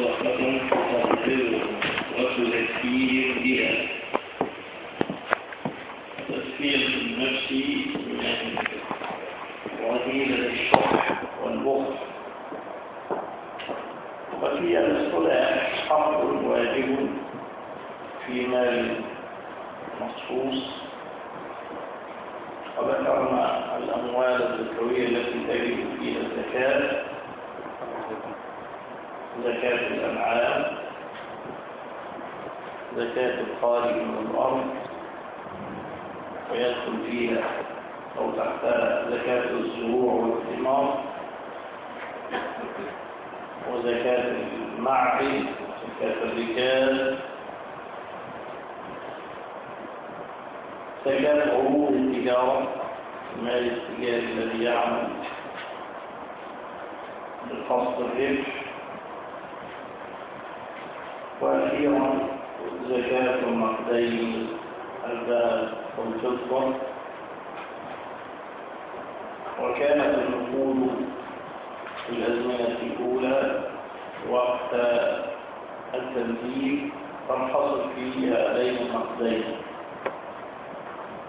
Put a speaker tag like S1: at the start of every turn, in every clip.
S1: صدقة تطهر وتزكيه بها تزكية النفس من رذيلة الشح والبخل وفي الاصطلاح حق واجب في مال مخصوص وذكرنا الأموال الزكوية التي تجب فيها الزكاة. زكاة الأنعام زكاة الخارج من الأرض ويدخل فيها أو تحتها زكاة الزروع والثمار وزكاة المعدن زكاة الرجال زكاة عروض التجارة المال التجاري الذي يعمل بالقصد الربح وأخيرا زكاة النقدين الذهب والفضة وكانت النقود في الأزمنة الأولى وقت التنزيل تنحصر فيها بين النقدين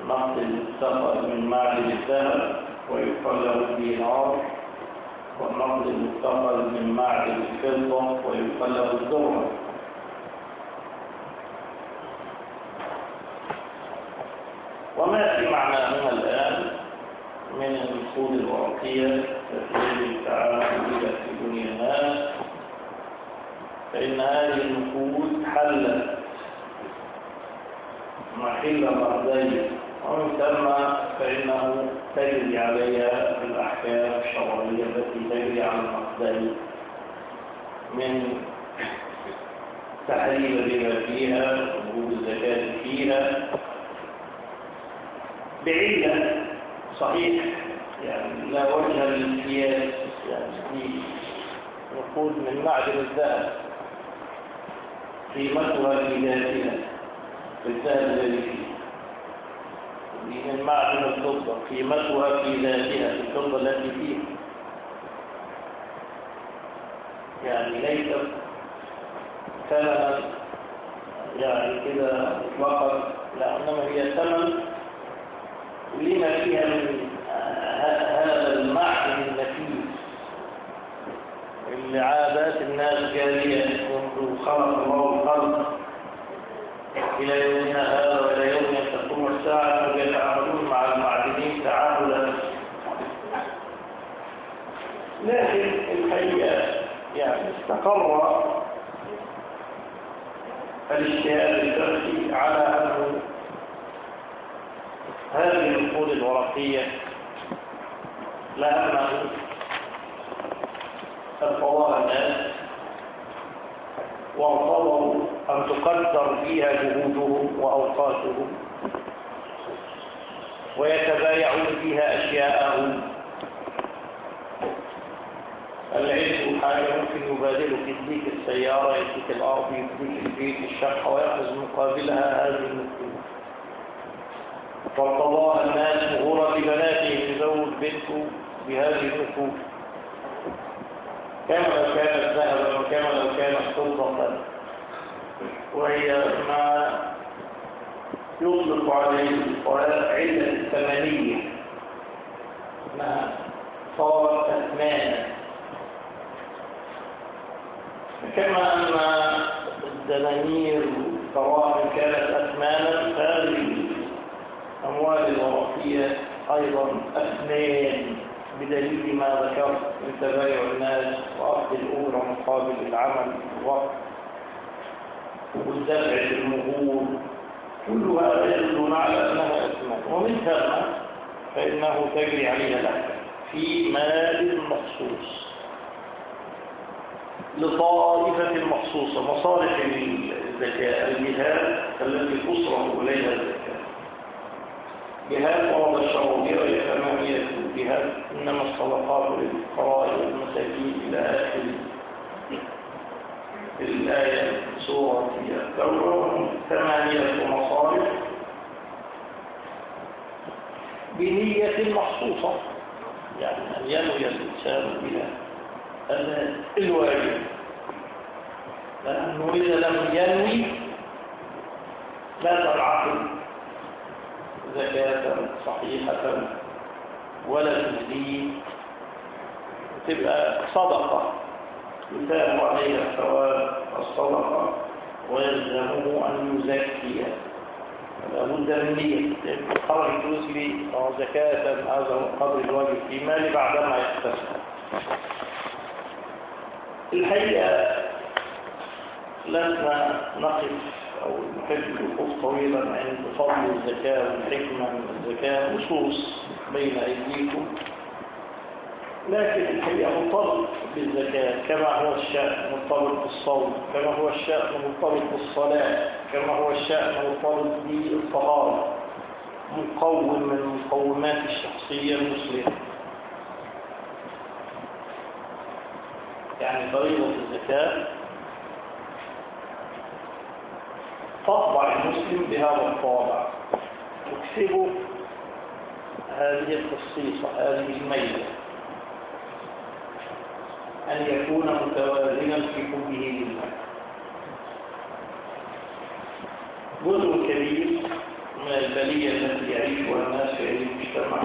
S1: نقد المستقر من معدن الذهب ويقال له الدينار والنقد المستقر من معدن الفضة ويقال له الذرة وما في معناها الآن من النقود الورقية يجب التعامل في دنيا الناس فإن هذه النقود حلت محل مرضي ومن ثم فإنه تجري عليها الأحكام الشرعية التي تجري على المقدم من تحريم الربا فيها وجود الزكاة فيها بعلة صحيح. يعني لا وجه للقياس يعني في نقود من معدن الذهب قيمتها في ذاتها بالذهب الذي فيه. من معدن الفضة قيمتها في ذاتها في الفضة التي فيه. يعني ليست ثمنا يعني كده مطلقا لا إنما هي ثمن لما فيها من هذا المعدن النفيس اللي عادات الناس جارية منذ خلق الله الخلق إلى يومنا هذا وإلى يوم تقوم الساعة ويتعاملون مع المعدنين تعاملا. لكن الحقيقة يعني استقر الاجتهاد الفقهي على أنه هذه النقود الورقية. لأنه الفضاء الناس وارتضوا أن تقدر فيها جهودهم وأوقاتهم ويتبايعون فيها أشياءهم. العلم حاجة ممكن يبادلك يديك السيارة يديك الأرض يديك البيت الشقة ويأخذ مقابلها هذه النقود وارتضاها الناس مغورة ببناته يزوج بنته بهذه النقود كما لو كانت ذهبا وكما لو كانت فضة وهي ما يطلق عليه علة الثمانية. ما صارت أثمانا كما أن الدنانير والدراهم كانت أثمانا فهذه الأموال الورقية أيضا أثمان بدليل ما ذكرت من تبايع الناس وأخذ الأجرة مقابل العمل والوقت والدفع المهور كل هذا يدل على أنها أثمان ومن ثم فإنه تجري عليها الأحكام في مال مخصوص. لطائفة مخصوصة مصالح الزكاة الجهات التي تصرف إليها الزكاة. جهات ورد وهي ثمانية جهات إنما الصدقات للفقراء والمساكين إلى آخر الآية سورة التوبة ثمانية مصالح بنية مخصوصة يعني أن ينوي الإنسان بها الواجب. لأنه إذا لم ينوي لا تنعقد. زكاة صحيحة ولا تزيد تبقى صدقة. يثاب عليها ثواب الصدقة ويلزمه أن يزكي. لابد من نية. خرج الفلوس لي زكاة هذا قدر الواجب في مالي بعدما يكتسب الحقيقة لسنا نقف أو نحب الوقوف طويلا عند فضل الزكاة والحكمة من الزكاة نصوص بين أيديكم. لكن الحقيقة مرتبط بالزكاة كما هو الشأن مرتبط بالصوم كما هو الشأن مرتبط بالصلاة كما هو الشأن مرتبط بالطهارة مقوم من مقومات الشخصية المسلمة. يعني فريضة الزكاة تطبع المسلم بهذا الطابع. تكسبه هذه الخصيصة هذه الميزة أن يكون متوازنا في حبه لله. جزء كبير من البلية التي يعيشها الناس في المجتمع.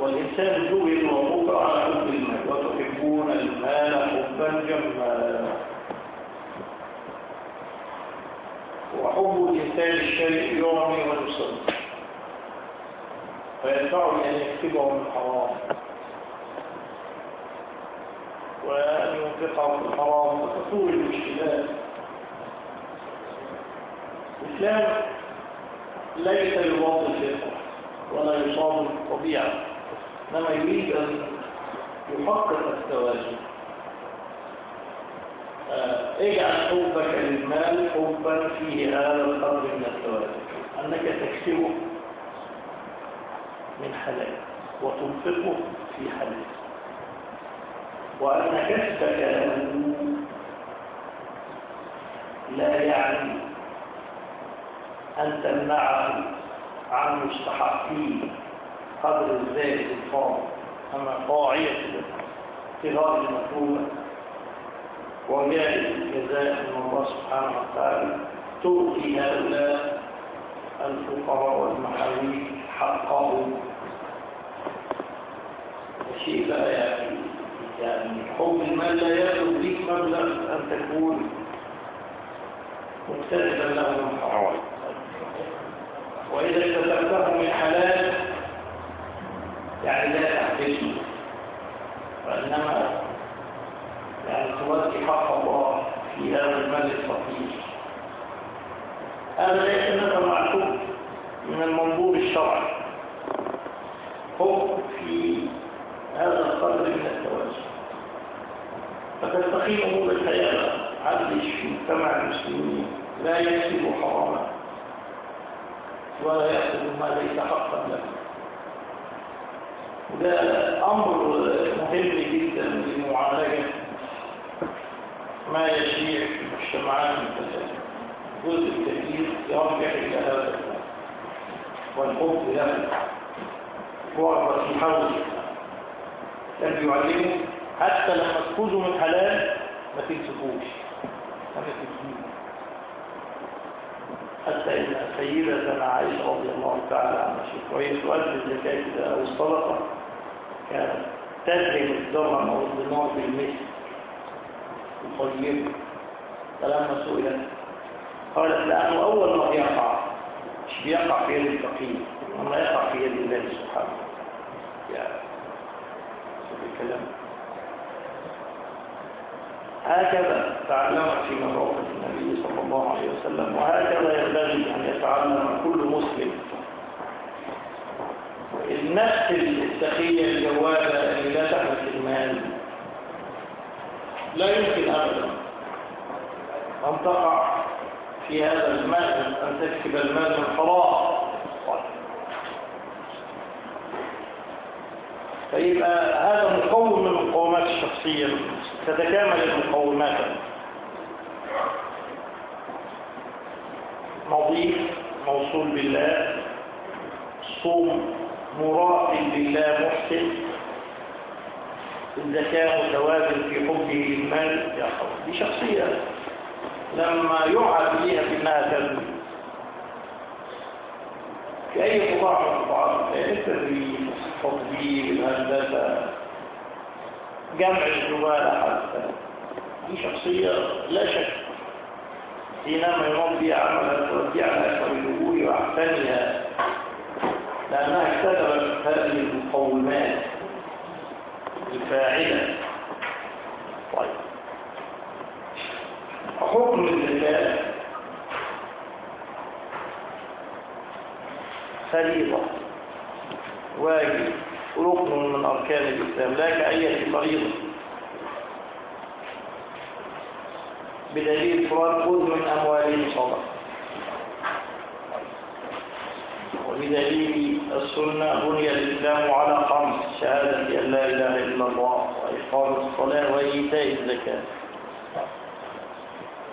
S1: والإنسان جبل وفق على حب المال وتحبون المال حبا جما وحب الإنسان الشيء يعمي ويصدق فيدفعني أن يكتبه من حرام وأن ينفقه في الحرام وتطول المشكلات الإسلام ليس يباطل الفطرة ولا يصاب الطبيعة إنما يريد أن يحقق التوازن اجعل حبك للمال حبا فيه هذا القدر من التوازن أنك تكسبه من حلال وتنفقه في حلال. وأن كسبك لا يعني أن تمنعه عن مستحقيه قدر الزائد الفاضل أما طاعية اضطرار المطلوبة الجزاء من الله سبحانه وتعالى. تؤتي هؤلاء الفقراء والمحاويل حقهم شيء لا يعني يعني حب المال لا يأخذ بك مبلغ أن تكون مختلفا له من حرام وإذا اكتسبته من حلال يعني لا تحتاجه وإنما يعني تودي حق الله في هذا المال الفقير هذا ليس مثل معكوب من المنظور الشرعي. حب في هذا القدر من التوازن فتستقيم أمور الحياة عدلش في مجتمع المسلمين. لا يكسب حراما ولا يأخذ ما ليس حقا له. وده أمر مهم جدا لمعالجه ما يشيع في المجتمعات المتسامه جزء كبير يرجع إلى هذا والحب له ورغبه في حوله. كان بيعلمه حتى لما تفوزوا من حلال ما تمسكوش. ما تمسكوش. حتى إن سيدتنا عائشة رضي الله تعالى عنها شوف وهي تؤدي الزكاة أو الصدقة كانت تدرم الدرهم أو الدينار بالمثل. وطيبه فلما سئلت قالت لأنه أول ما يقع مش بيقع في يد الفقير أما يقع في يد الله سبحانه. يعني الكلام هكذا تعلمت في مواقف النبي صلى الله عليه وسلم وهكذا ينبغي أن يتعلم كل مسلم. النفس السخية الجوادة اللي لا تحمل المال. لا يمكن أبدا أن تقع في هذا المال أن تكسب المال من حرام فيبقى هذا مقوم من المقومات الشخصية. تتكامل المقومات. نظيف موصول بالله. صوم مراقب لله محسن. الزكاة متوازن في حبه للمال يا دي شخصية لما بيها في انها تنمي في اي قطاع من القطاعات التدريب التطبيق الهندسه جمع الزباله حتى. دي شخصية لا شك. حينما يمضي عملها تودي على أكثر الوجوه واحسنها لأنها اكتسبت هذه المقومات. الفاعلة. طيب. حكم الزكاة فريضة. واجب. ركن من أركان الإسلام. لا كأية فريضة. بدليل فراد خذ من أموالهم صدقة وبدليل السنة بني الإسلام على خمس شهادة أن لا إله إلا الله وإقام الصلاة وإيتاء الزكاة.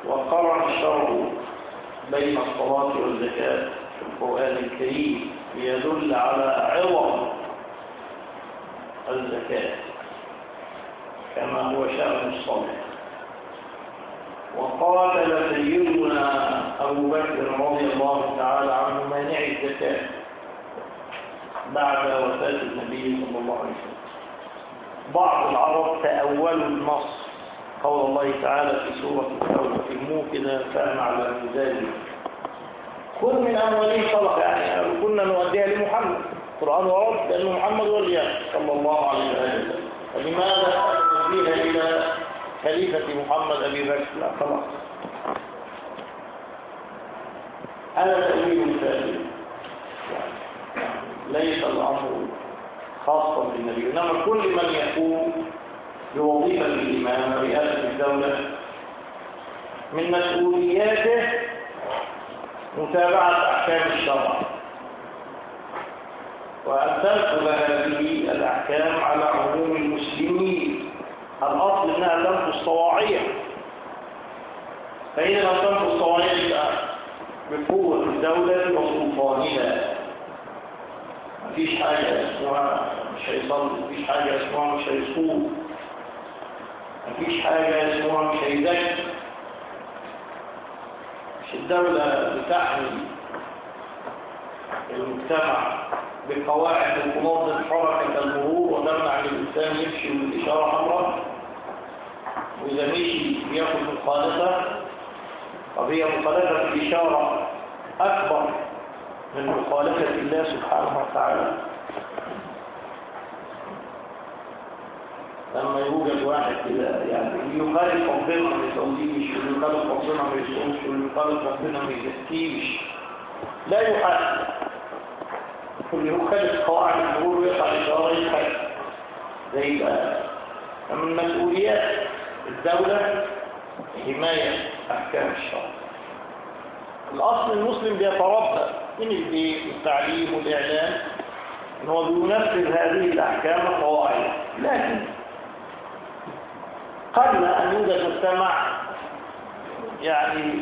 S1: وقرن الشرع بين الصلاة والزكاة في القرآن الكريم ليدل على عوض الزكاة كما هو شأن الصلاة. وقاتل سيدنا أبو بكر رضي الله تعالى عنه مانع الزكاة بعد وفاة النبي صلى الله عليه وسلم. بعض العرب تأولوا النص. قول الله تعالى في سورة التوبة كده فهم على المزاج كل من أموالهم صدقة يعني كنا نوديها لمحمد. القرآن ورد لأن محمد وليا صلى الله عليه وسلم. فلماذا؟ نوديها إلى خليفة محمد أبي بكر. لا خلاص هذا تأويل ثاني ليس الأمر خاصا بالنبي إنما كل من يقوم بوظيفة الإمام رئاسة الدولة من مسؤولياته متابعة أحكام الشرع. وأن تنقل هذه الأحكام على عموم المسلمين. الأصل أنها تنقل صواعية فإذا لم تنقل صواعية بقوة الدولة وسلطانها. مفيش حاجة اسمها مش هيصلي مفيش حاجة اسمها مش هيصوم مفيش حاجة اسمها مش هيذاكر مش الدولة بتحمي المجتمع بقواعد تنظم حركة المرور وتمنع الإنسان يمشي بالإشارة حمراء. وإذا مشي بياخد مخالفة طب هي مخالفة الإشارة أكبر من مخالفة الله سبحانه وتعالى. لما يوجد واحد كده يعني يخالف ربنا ما يصليش ويخالف ربنا ما يصومش ويخالف ربنا ما يزكيش. لا يحاسب واللي يخالف قواعد المرور ويقع إشارة يخالف. زي بقى من مسؤوليات الدولة حماية أحكام الشرع. الأصل المسلم بيتربى من البيت والتعليم والإعلام إن هو بينفذ هذه الأحكام القواعد لكن قبل أن يوجد مجتمع يعني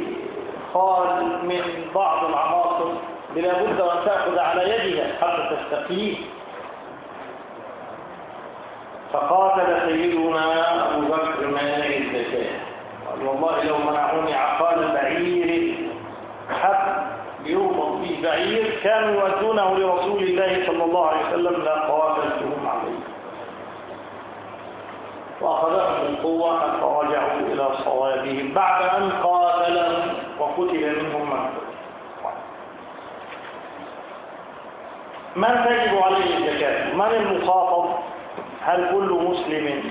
S1: خال من بعض العناصر بلا بد أن تأخذ على يدها حتى تستقيم فقاتل سيدنا أبو بكر مانع الزكاة قال والله لو منعوني عقال بعير حب يربط به بعير كانوا يؤدونه لرسول الله صلى الله عليه وسلم لا قاتلتهم عليه. وأخذهم بالقوة حتى رجعوا إلى صوابهم بعد أن قاتلهم وقتل منهم من من تجب عليه الزكاة؟ من المخاطب؟ هل كل مسلم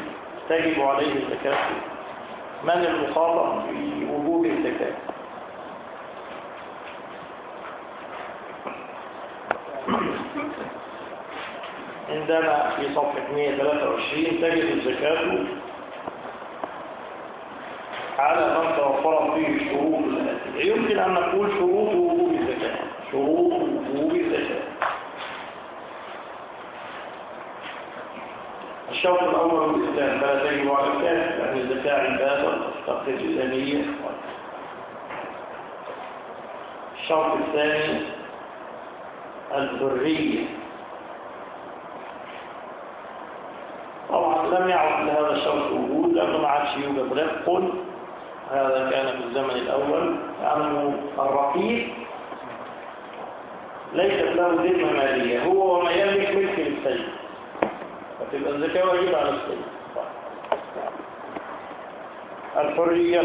S1: تجب عليه الزكاة؟ من المخاطب بوجوب الزكاة؟ عندنا في صفحة 123 تجد الزكاة على من توفرت فيه الشروط يمكن أن نقول شروط وجوب الزكاة. شروط وجوب الزكاة. الشرط الأول الإسلام فلا تجب على الكافر لأن الزكاة عبادة تستقر الإسلامية الشرط الثاني الحرية. طبعا لم يعد لهذا الشرط وجود لأنه ما عادش يوجد رفق. هذا كان في الزمن الأول. أنه الرقيق ليست له ذمة مالية. هو وما يملك ملك للسيد فتبقى الزكاة واجبة على السيد. الحرية.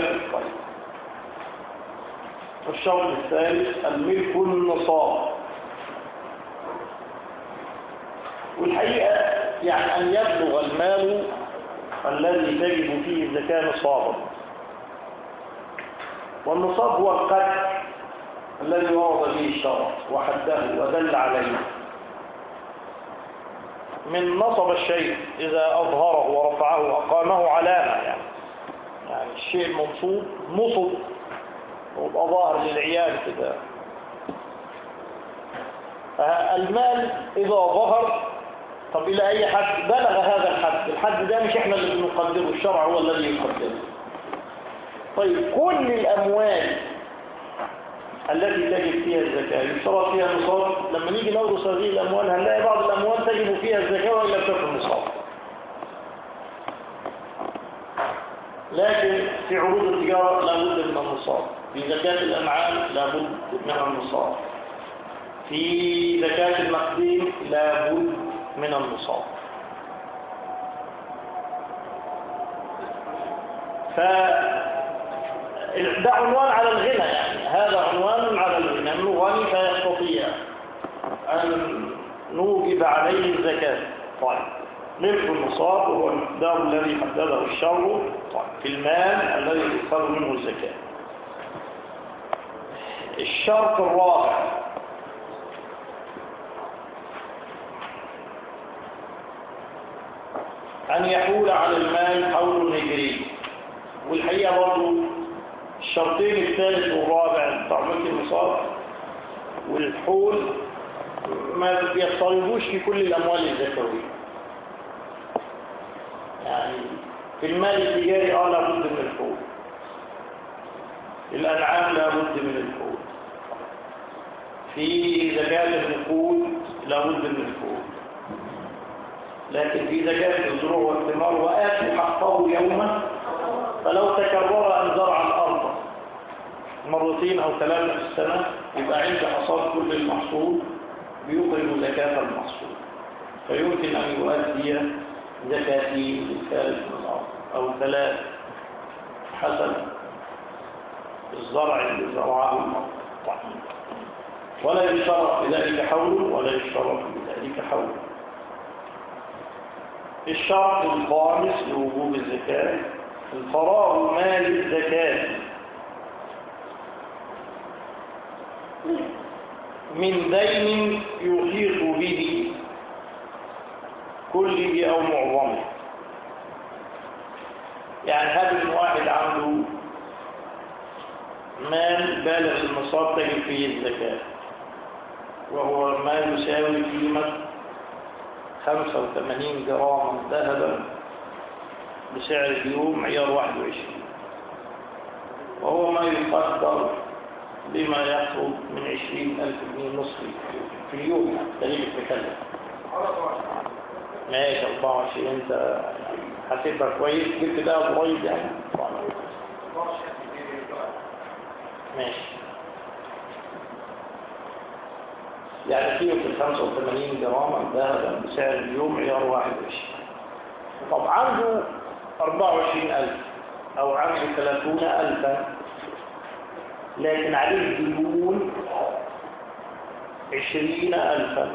S1: الشرط الثالث الملك النصاب والحقيقة يعني أن يبلغ المال الذي تجب فيه الزكاة نصابا. والنصاب هو القدر الذي ورد به الشرع وحده ودل عليه. من نصب الشيء إذا أظهره ورفعه وأقامه علامة يعني. يعني الشيء المنصوب نصب ويبقى ظاهر كده. المال إذا ظهر طب إلى أي حد؟ بلغ هذا الحد. الحد ده مش إحنا اللي بنقدره الشرع هو الذي يقدره. طيب كل الأموال التي تجب فيها الزكاة. يشترط فيها النصاب. لما نيجي نورث هذه الأموال هنلاقي بعض الأموال تجب فيها الزكاة وإلا تكون نصاب لكن في عروض التجارة لابد من النصاب. في زكاة الأنعام لابد من النصاب. في زكاة المقدين لابد من النصاب. ف ده عنوان على الغنى يعني. هذا عنوان على الغنى. انه غني فيستطيع أن نوجب عليه الزكاة. طيب. ملك النصاب هو المقدار الذي حدده الشرع. طيب. في المال الذي يؤخذ منه الزكاة. الشرط الرابع. أن يحول على المال حول هجري والحقيقة برضو الشرطين الثالث والرابع تعمل النصاب والحول ما بيضطربوش في كل الأموال الزكوية يعني في المال التجاري آه لابد من الحول الأنعام لابد من الحول في زكاة النقود لابد من الحول لكن في زكاة الزروع والثمار وآتوا حقه يوما فلو تكرر أن زرع الأرض مرتين أو ثلاثة في السنة يبقى عند حصاد كل المحصول بيخرج زكاة المحصول. فيمكن أن يؤدي زكاتين للثالث من الأرض أو ثلاث حسب الزرع اللي زرعه المرض ولا يشترط بذلك حول ولا يشترط بذلك حول. الشرط الخامس لوجوب الزكاة الفراغ مال الزكاة. من دين يحيط به كله أو معظمه يعني هذا واحد عنده مال بالغ النصاب تجب فيه الزكاة وهو ما يساوي قيمة 85 جرام ذهبا بسعر اليوم عيار 21 وهو ما يقدر بما يقرب من 20 ألف جنيه مصري في اليوم. دليل التكلف ماشي 24 انت حسيبها كويس. جبت ده قريب يعني. ماشي. يعني قيمة 85 جراما ذهبا بسعر اليوم عيار 21 طب عنده 24000 أو عنده 30000 لكن عليه ديون 20000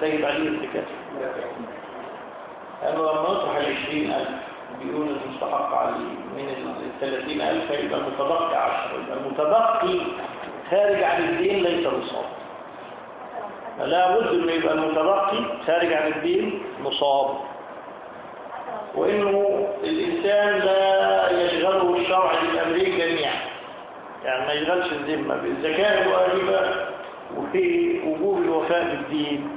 S1: تجب عليه الزكاة لأنه لما يطرح ال 20000 بيقول المستحق عليه من ال 30000 يبقى المتبقي 10 يبقى المتبقي خارج عن الدين ليس نصاب لا بد إنه يبقى المتبقي خارج عن الدين نصاب وإنه الإنسان لا يشغله الشرع بالامرين جميعا يعني ما يشغلش الذمة. بالزكاة الواجبة وفي وجوب الوفاء بالدين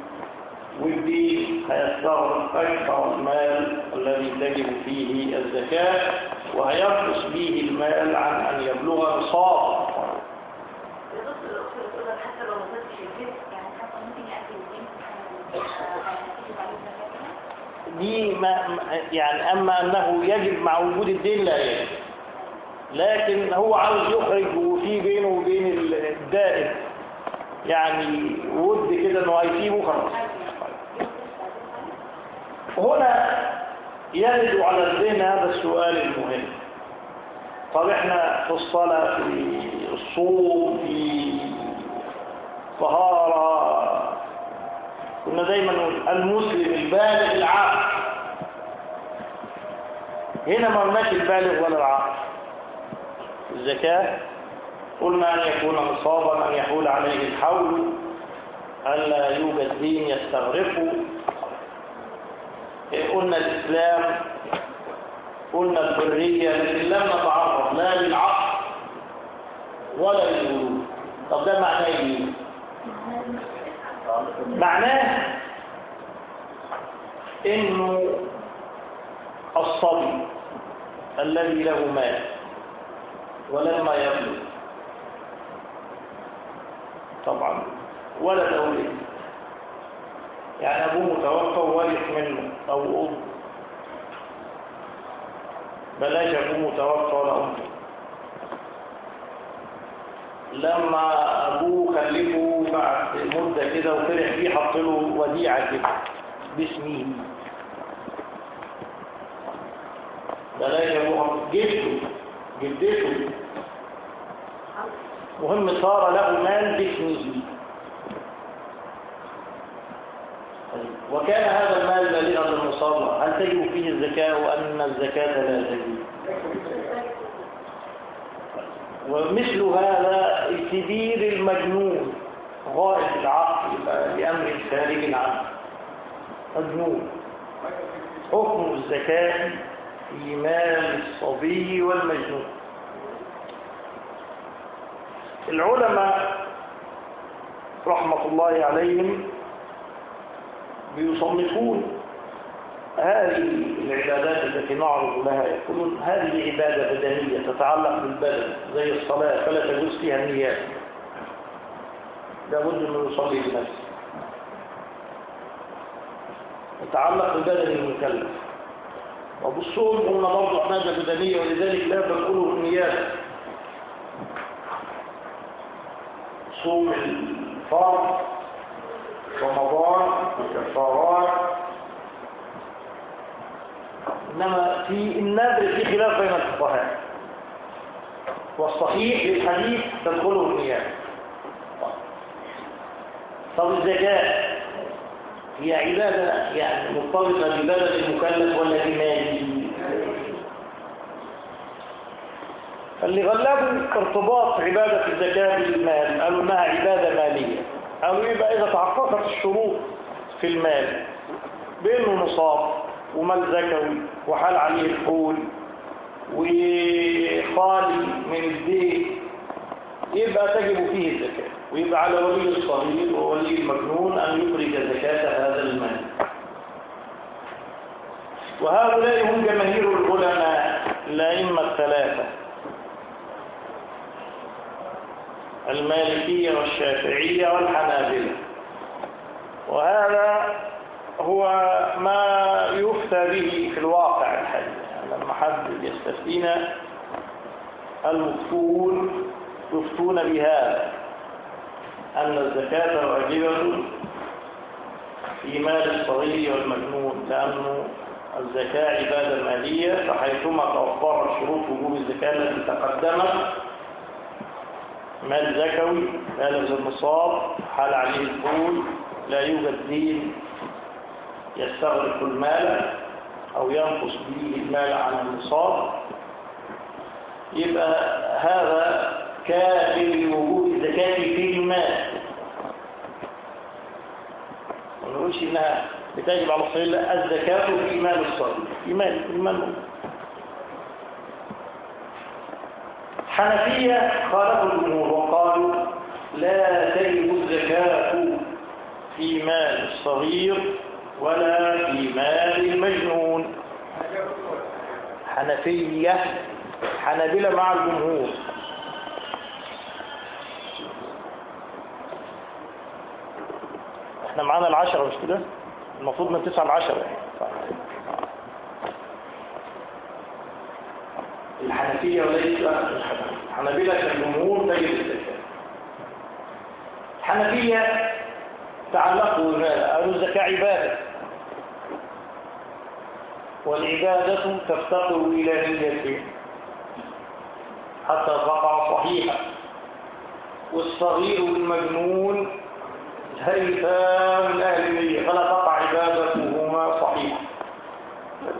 S1: والدين هيستغرق أكثر المال الذي تجب فيه الزكاة وهينقص به المال عن أن يبلغ
S2: الدين
S1: دي ما- يعني أما أنه يجب مع وجود الدين لا يجب. لكن هو عاوز يخرج وفي بينه وبين الدائن يعني ود كده إنه هيسيبه خلاص. هنا يرد على الذهن هذا السؤال المهم. طب إحنا في الصلاة في الصوم في طهارة كنا دايما نقول المسلم البالغ العاقل. هنا ما قلناش البالغ ولا العاقل. الزكاة. قلنا أن يكون نصابا أن يحول عليه الحول. ألا يوجد دين يستغرقه. قلنا الإسلام قلنا الحرية لكن لم نتعرض لا للعقل ولا للولود طب ده معناه إيه؟ معناه إنه الصبي الذي له مال. ولما يبلغ. طبعا. ولد أولاد يعني أبوه متوفى وورث منه أو أم. بلاش أبوه متوفى ولا أمه لما أبوه خلفه بعد مدة كده وفرح فيه حط له وديعة كده باسمه. بلاش أبوه جده. جدته. مهم صار له مال باسمه وكان هذا المال بالغا للمصاب هل تجب فيه الزكاة؟ وأن الزكاة لا تجب. ومثل هذا الكبير المجنون غائب العقل لأمر خارج عنه مجنون. حكم الزكاة في مال الصبي والمجنون. العلماء رحمة الله عليهم بيصنفون هذه العبادات التي نعرض لها يقولون هذه عبادة بدنية تتعلق بالبدن زي الصلاة فلا تجوز فيها النيات. لابد أنه يصلي بنفسه. تتعلق ببدن المكلف. وبالصوم قلنا برضه عبادة بدنية ولذلك لا تدخله النيات. صوم الفرض رمضان الكفارات إنما في النادر في خلاف بين الفقهاء. والصحيح للحديث تدخله النيات. طب الزكاة؟ هي عبادة يعني مرتبطة ببلد المكلف ولا بماله اللي غلبوا ارتباط عبادة الزكاة بالمال قالوا إنها عبادة مالية. قالوا يبقى إذا تحققت الشروط في المال بانه نصاب ومال زكوي وحال عليه الحول وخالي من الدين يبقى تجب فيه الزكاة. ويبقى على ولي الصغير وولي المجنون أن يخرج زكاة هذا المال. وهؤلاء هم جماهير العلماء الأئمة الثلاثة. المالكية والشافعية والحنابلة. وهذا هو ما يفتى به في الواقع يعني لما حد يستفتينا المفتون يفتون بهذا. أن الزكاة واجبة في مال الصغير والمجنون لأنه الزكاة عبادة مالية فحيثما توفرت شروط وجوب الزكاة التي تقدمت مال زكوي بالغ النصاب حال عليه الفول لا يوجد دين يستغرق المال أو ينقص به المال عن النصاب يبقى هذا كافي لوجود الزكاة في المال. ما نقولش إنها بتجب على الصغير لا الزكاة في مال الصغير في مال في المال حنفية خالفوا الجمهور وقالوا لا تجب الزكاة في مال الصغير ولا في مال المجنون. حنفية حنابلة مع الجمهور. إحنا معانا العشرة مش كده؟ المفروض من 9 ل 10 الحنفية. وليس الحنابلة كالجمهور تجد الزكاة الحنفية تعلقوا بماذا؟ قالوا الزكاة عبادة. والعبادة تفتقر إلى نية حتى تقع صحيحة والصغير والمجنون أهل النية فلا تقع عبادتهما صحيحة.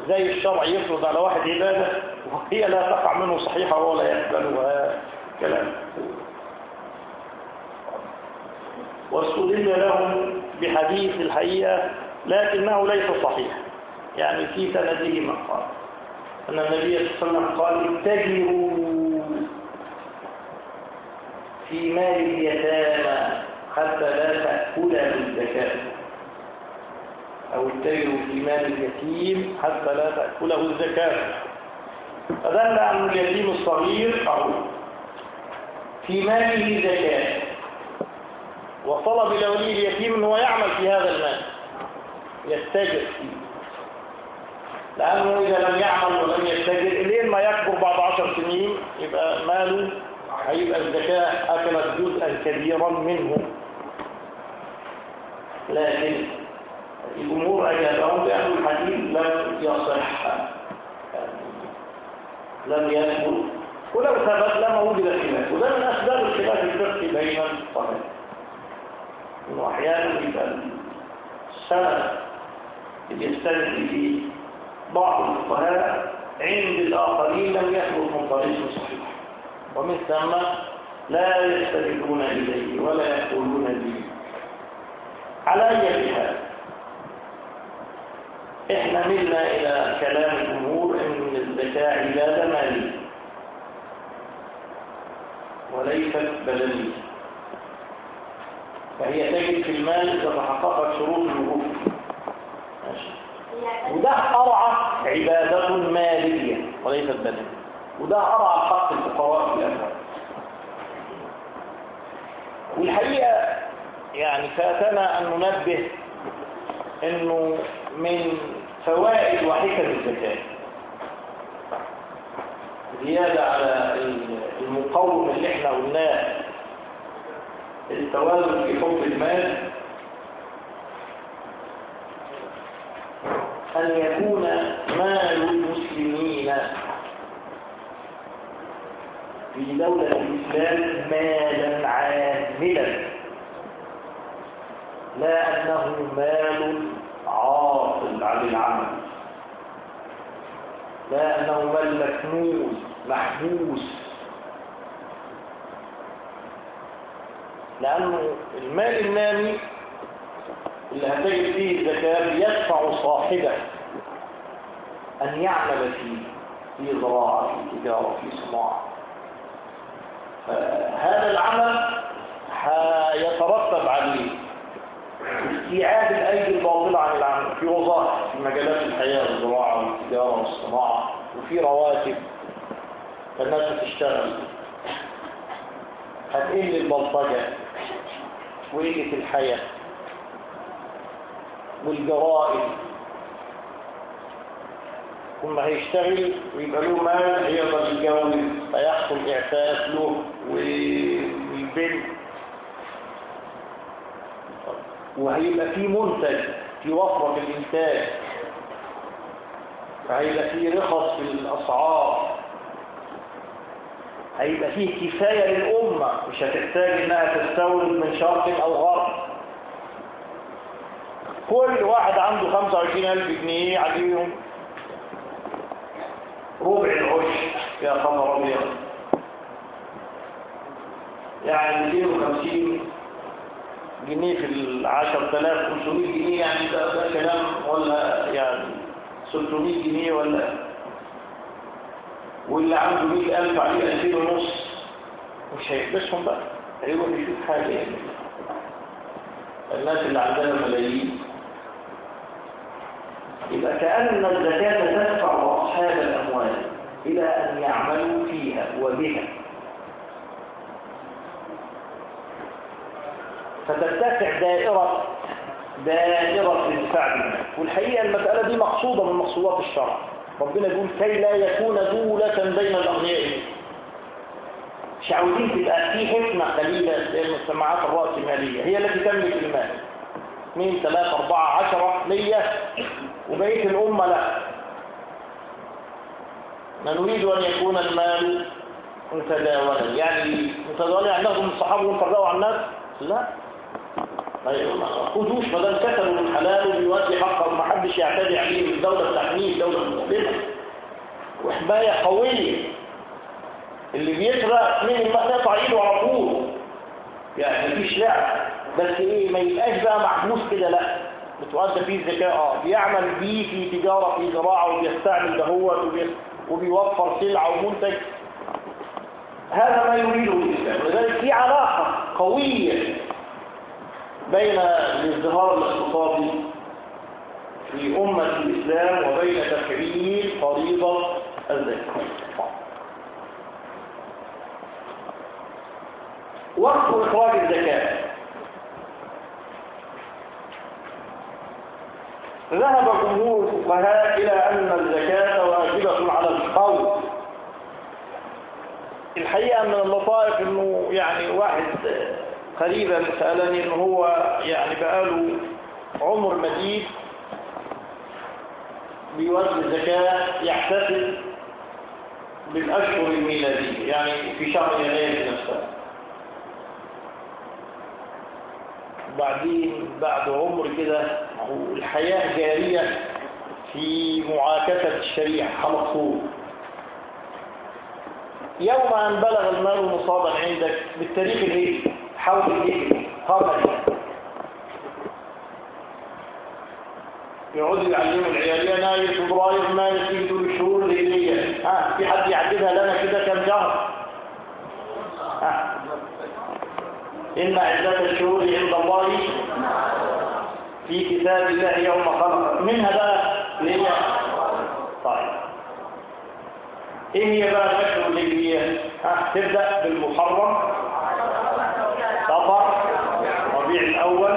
S1: زي الشرع يفرض على واحد عبادة وهي لا تقع منه صحيحة ولا يقبلها. كلام. واستدل لهم بحديث الحقيقة لكنه ليس صحيح. يعني في سنده مقال أن النبي صلى الله عليه وسلم قال اتجروا في مال اليتامى. حتى لا تأكله الزكاة. أو اتجروا في مال اليتيم حتى لا تأكله الزكاة. فدل أن اليتيم الصغير أو في ماله زكاة. وطلب إلى ولي اليتيم أنه يعمل في هذا المال. يتجر فيه. لأنه إذا لم يعمل ولم يتجر إلين ما يكبر بعد عشر سنين يبقى ماله هيبقى الزكاة أكلت جزءا كبيرا منه. لكن الأمور أجابهم بأن الحديث لم يصح. لم يثبت ولو ثبت لما وجد خلاف. وده من أسباب الخلاف الفقهي بين الصحيح إنه أحيانا يبقى السند اللي يستند فيه بعض الفقهاء عند الآخرين لم يثبت من طريق صحيح. ومن ثم لا يستندون إليه ولا يقولون به. على أي حال إحنا ملنا إلى كلام الجمهور إن الزكاة عبادة مالية وليست بدنية فهي تجد في المال إذا تحققت شروط الوقوف. وده أرعى عبادة مالية. وليست بدنية وده أرعى حق الفقراء في الأموال والحقيقة يعني فأتنا أن ننبه أنه من فوائد وحكم الزكاة. زيادة على المقوم اللي إحنا قلناه. التوازن في حب المال. أن يكون مال المسلمين في دولة الإسلام مالا عاملا. لا أنه مال عاطل عن العمل. لا أنه مال مكنوز محبوس. لأنه المال النامي اللي هتجد فيه الزكاة يدفع صاحبه أن يعمل فيه في زراعة في تجارة في صناعة. فهذا العمل يترتب عليه. استيعاب الأيدي الباطلة عن العمل في وظائف في مجالات الحياة الزراعة والتجارة والصناعة وفي رواتب فالناس هتشتغل هتقل البلطجة وقلة الحياة والجرائم. ثم هيشتغل ويبقى له مال هيقدر يتجوز هيحصل إعفاف له والبنت وهيبقى في منتج في وفرة في الإنتاج. هيبقى في رخص في الأسعار. هيبقى فيه كفاية للأمة. مش هتحتاج إنها تستورد من شرق أو غرب. كل واحد عنده 25 ألف جنيه عليهم. ربع العشر يا خبر أبيض. يعني 250 جنيه في العشر تلاف 500 جنيه يعني ده, ده كلام ولا يعني 600 جنيه ولا؟ واللي عنده 100 ألف عليه 2000 ونص. مش هيكبسهم بقى. هيروح يشوف حاجة يعني. الناس اللي عندها ملايين. يبقى كأن الزكاة تدفع أصحاب الأموال إلى أن يعملوا فيها وبها. فتتسع دائرة دائرة الدفاع بالمال والحقيقة المسألة دي مقصودة من مقصودات الشرع. ربنا يقول كي لا يكون دولة بين الأغنياء. مش عاوزين تبقى في حكمة قليلة للمجتمعات الرأسمالية هي التي تملك المال. اثنين ثلاثة أربعة عشرة مية. وبقية الأمة لا. ما نريد أن يكون المال متداولا. يعني متداولا يعني ناخذ من الصحابة ونفرقوا على الناس؟ لا. خدوش ما دام كسبوا من حلال وبيودي حقه وما حدش يعتدي عليه الدولة التحميل الدولة المسلمة وحماية قوية. اللي بيسرق من المقطع ايده على طول. يعني مفيش لعب. بس إيه ما يبقاش بقى محبوس كده لا. بتؤدى فيه الذكاء. آه بيعمل بيه في تجارة في زراعة وبيستعمل دهوت وبي... وبيوفر سلعة ومنتج. هذا ما يريده الإسلام ولذلك في علاقة قوية بين الازدهار الاقتصادي في أمة الإسلام وبين تفعيل فريضة الزكاة. وقت إخراج الزكاة. ذهب جمهور الفقهاء إلى أن الزكاة واجبة على القول. الحقيقة من اللطائف أنه يعني واحد قريبا سألني أنه هو يعني بقاله عمر مديد بيوزن الزكاة يحتسب بالأشهر الميلادية يعني في شهر يناير نفسه. وبعدين بعد عمر كده الحياة جارية في معاكسة الشريعة طول. يوم أن بلغ المال مصابا عندك بالتاريخ الايه حول الايه قمري يقعدوا يعلموا العيال يناير فبراير مارس في دول الشهور الهجرية. ها في حد يعدلها لنا كده كم شهر؟ ها. إن عدة الشهور عند الله في كتاب الله يوم خلق. منها بقى اللي هي طيب. إيه هي بقى الاشهر الهجرية؟ تبدأ بالمحرم. صفر ربيع الأول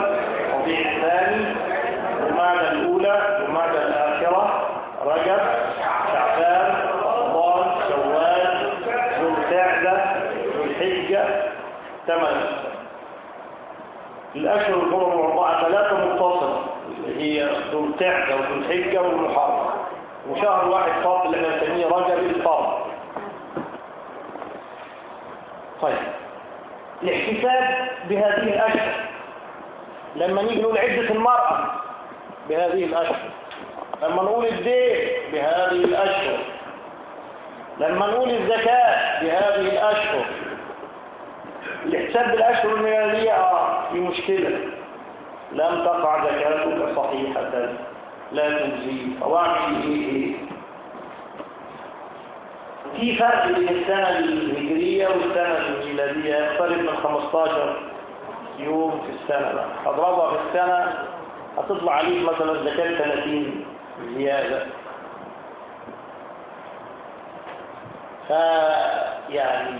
S1: ربيع الثاني جمادى الأولى جمادى الآخرة رجب شعبان رمضان شوال ذو القعدة ذو الحجة ثمان الأشهر الحرم الأربعة ثلاثة متصلة اللي هي ذو القعدة وذو الحجة والمحرم. وشهر واحد فاضل اللي إحنا نسميه رجب الفاضل طيب. الاحتساب بهذه الأشهر. لما نيجي نقول عدة المرأة بهذه الأشهر. لما نقول الدين بهذه الأشهر. لما نقول الزكاة بهذه الأشهر. الاحتساب بالأشهر الميلادية آه في مشكلة. لم تقع زكاتك صحيحة. لا تجزي فواعمل إيه؟ إيه في فرق بين السنة الهجرية والسنة الميلادية يقترب من 15 يوم في السنة. بقى اضربها في السنة هتطلع عليك مثلا زكاة 30 زيادة. فيعني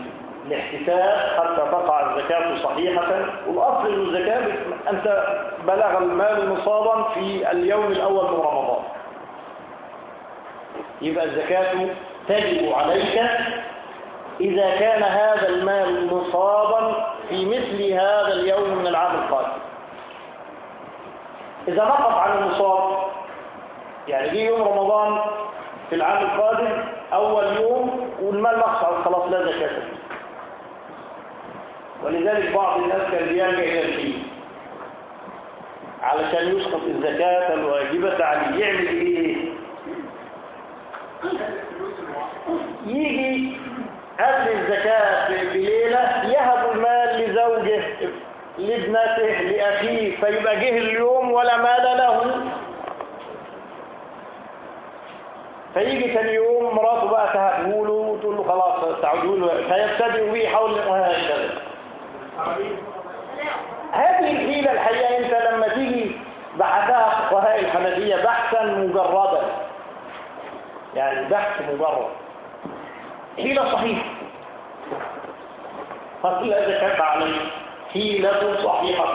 S1: الاحتساب حتى تقع الزكاة صحيحة. والأصل من الزكاة أنت بلغ المال نصابا في اليوم الأول من رمضان. يبقى الزكاة تجب عليك إذا كان هذا المال نصابا في مثل هذا اليوم من العام القادم. إذا نقص عن النصاب يعني جه يوم رمضان في العام القادم أول يوم والمال نقص خلاص لا زكاة فيه. ولذلك بعض الناس كان بيلجأ إلى علشان يسقط الزكاة الواجبة عليه يعمل إيه؟ يجي قبل الزكاة بليلة يهب المال لزوجه لابنته لأخيه فيبقى جه اليوم ولا مال له. فيجي ثاني يوم مراته بقى تهبه له وتقول له خلاص تعودوا له فيبتدئ بيه حول وهكذا هذه الحيلة الحقيقة انت لما تيجي بحثها فقهاء الحنفية بحثا مجردا. يعني بحث مجرد. حيلة صحيحة فقيل زكاة عليه حيلة صحيحة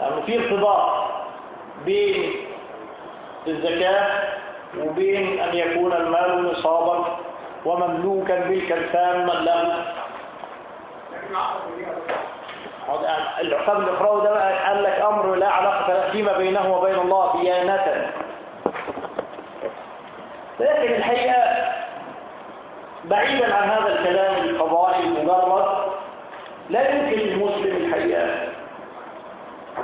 S1: لأنه في ارتباط بين الزكاة وبين أن يكون المال نصابا ومملوكا ملكا تاما له العقاب الإخراوي ده قال لك أمر لا علاقة فيما بينه وبين الله ديانة لكن الحقيقة بعيدا عن هذا الكلام القضائي المجرد لا يمكن للمسلم الحقيقة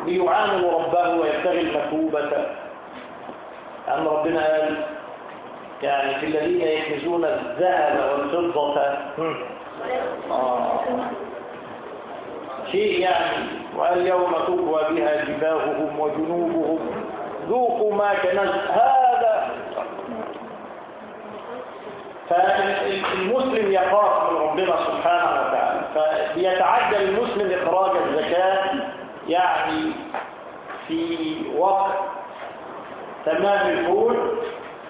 S1: ليعامل ربه ويبتغي المثوبة. أن ربنا قال يعني في الذين يكنزون الذهب والفضة. آه. شيء يعني وقال يوم تقوى بها جباههم وجنوبهم. ذوقوا ما كنز. هذا فالمسلم يخاف من ربنا سبحانه وتعالى. فبيتعجل المسلم إخراج الزكاة يعني في وقت تمام الحول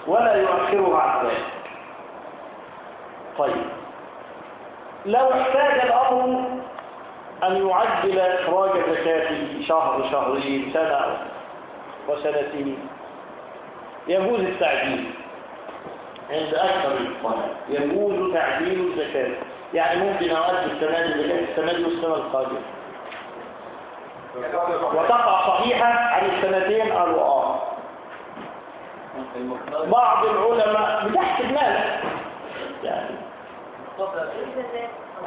S1: ولا يؤخره عن ذلك. طيب. لو احتاج الأمر أن يعجل إخراج زكاته شهر شهرين سنة وسنتين يجوز التعجيل عند أكثر الفقهاء يجوز تعديل الزكاة. يعني ممكن أؤدي السنة دي زكاة السنة دي والسنة القادمة. وتقع صحيحة عن السنتين قالوا آه. بعض العلماء بتحسب مالك يعني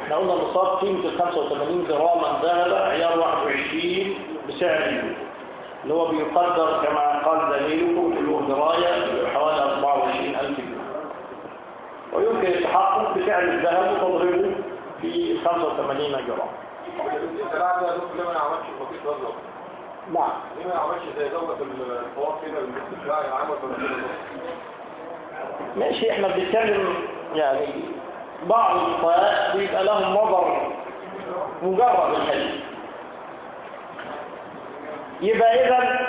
S1: إحنا قلنا النصاب قيمة ال 85 جراما ذهب عيار 21 بسعر اللي هو بيقدر كما قال زميلكم اللي هو دراية حوالي 24000 جنيه ويمكن التحقق بسعر الذهب وتضربه في 85 جرام.
S2: الزراعة ده ليه ما نعملش بسيط برضه؟
S1: نعم.
S2: ليه ما نعملش زي دولة الفواق كده الزراعة العامة ولا
S1: ماشي إحنا بنتكلم يعني بعض الفقهاء بيبقى لهم نظر مجرد الحديث. يبقى إذا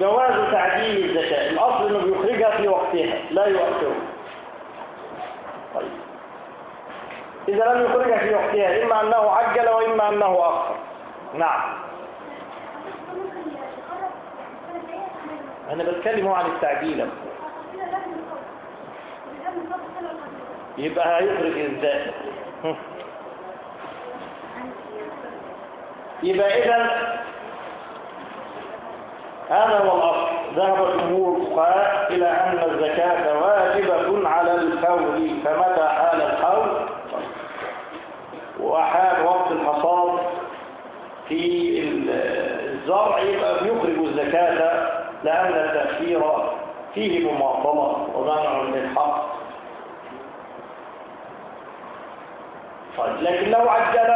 S1: جواز تعديل الزكاة الأصل إنه بيخرجها في وقتها لا يؤخرها. طيب. إذا لم يخرجها في وقتها إما أنه عجل وإما أنه أخر. نعم. أنا بتكلم عن التعجيل. يبقى هيخرج إزاي؟ يبقى إذا هذا هو الأصل. ذهب جمهور الفقهاء إلى أن الزكاة واجبة على الفور فمتى حال الحول وحال وقت الحصاد في الزرع يبقى بيخرج الزكاة لأن التأخير فيه مماطلة ومنع للحق. طيب لكن لو عجل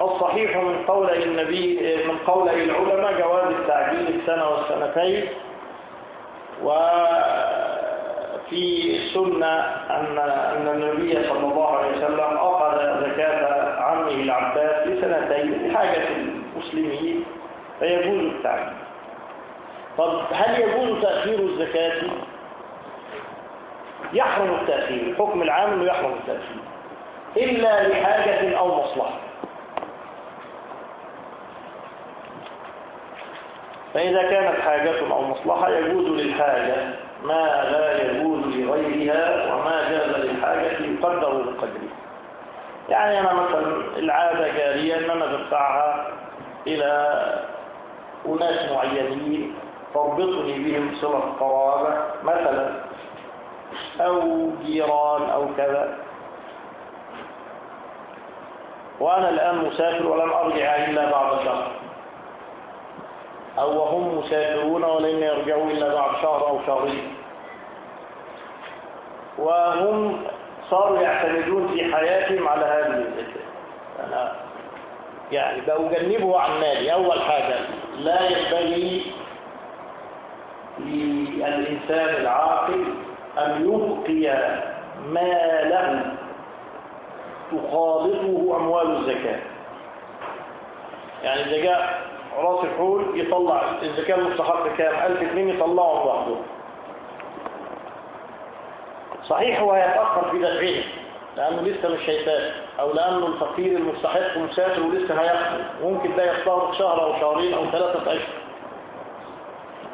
S1: الصحيح من قول النبي من قول العلماء جواز التعجيل السنة والسنتين. وفي سنة أن أن النبي صلى الله عليه وسلم أخذ زكاة عمه العباس لسنتين لحاجة المسلمين فيجوز التعجيل طب هل يجوز تأخير الزكاة؟ يحرم التأخير الحكم العام يحرم التأخير إلا لحاجة أو مصلحة. فإذا كانت حاجة أو مصلحة يجوز للحاجة ما لا يجوز لغيرها وما جاز للحاجة يقدر بقدره يعني أنا مثلا العادة جارية أن أنا بدفعها إلى أناس معينين تربطني بهم صلة قرابة مثلا أو جيران أو كذا. وأنا الآن مسافر ولم أرجع إلا بعد شهر. أو وهم مسافرون ولن يرجعوا إلا بعد شهر أو شهرين. وهم صاروا يعتمدون في حياتهم على هذه أنا يعني بأجنبه عن مالي. أول حاجة لا ينبغي للإنسان العاقل أن يبقي ماله تخالطه أموال الزكاة. يعني إذا جاء راس الحول يطلع. الزكاة المستحق كام؟ ألف اتنين يطلعهم لوحده. صحيح هو هيتأخر في دفعه لأنه لسه مش هيسافر أو لأنه الفقير المستحق مسافر ولسه هيأخذ ممكن ده يستغرق شهر أو شهرين أو ثلاثة أشهر.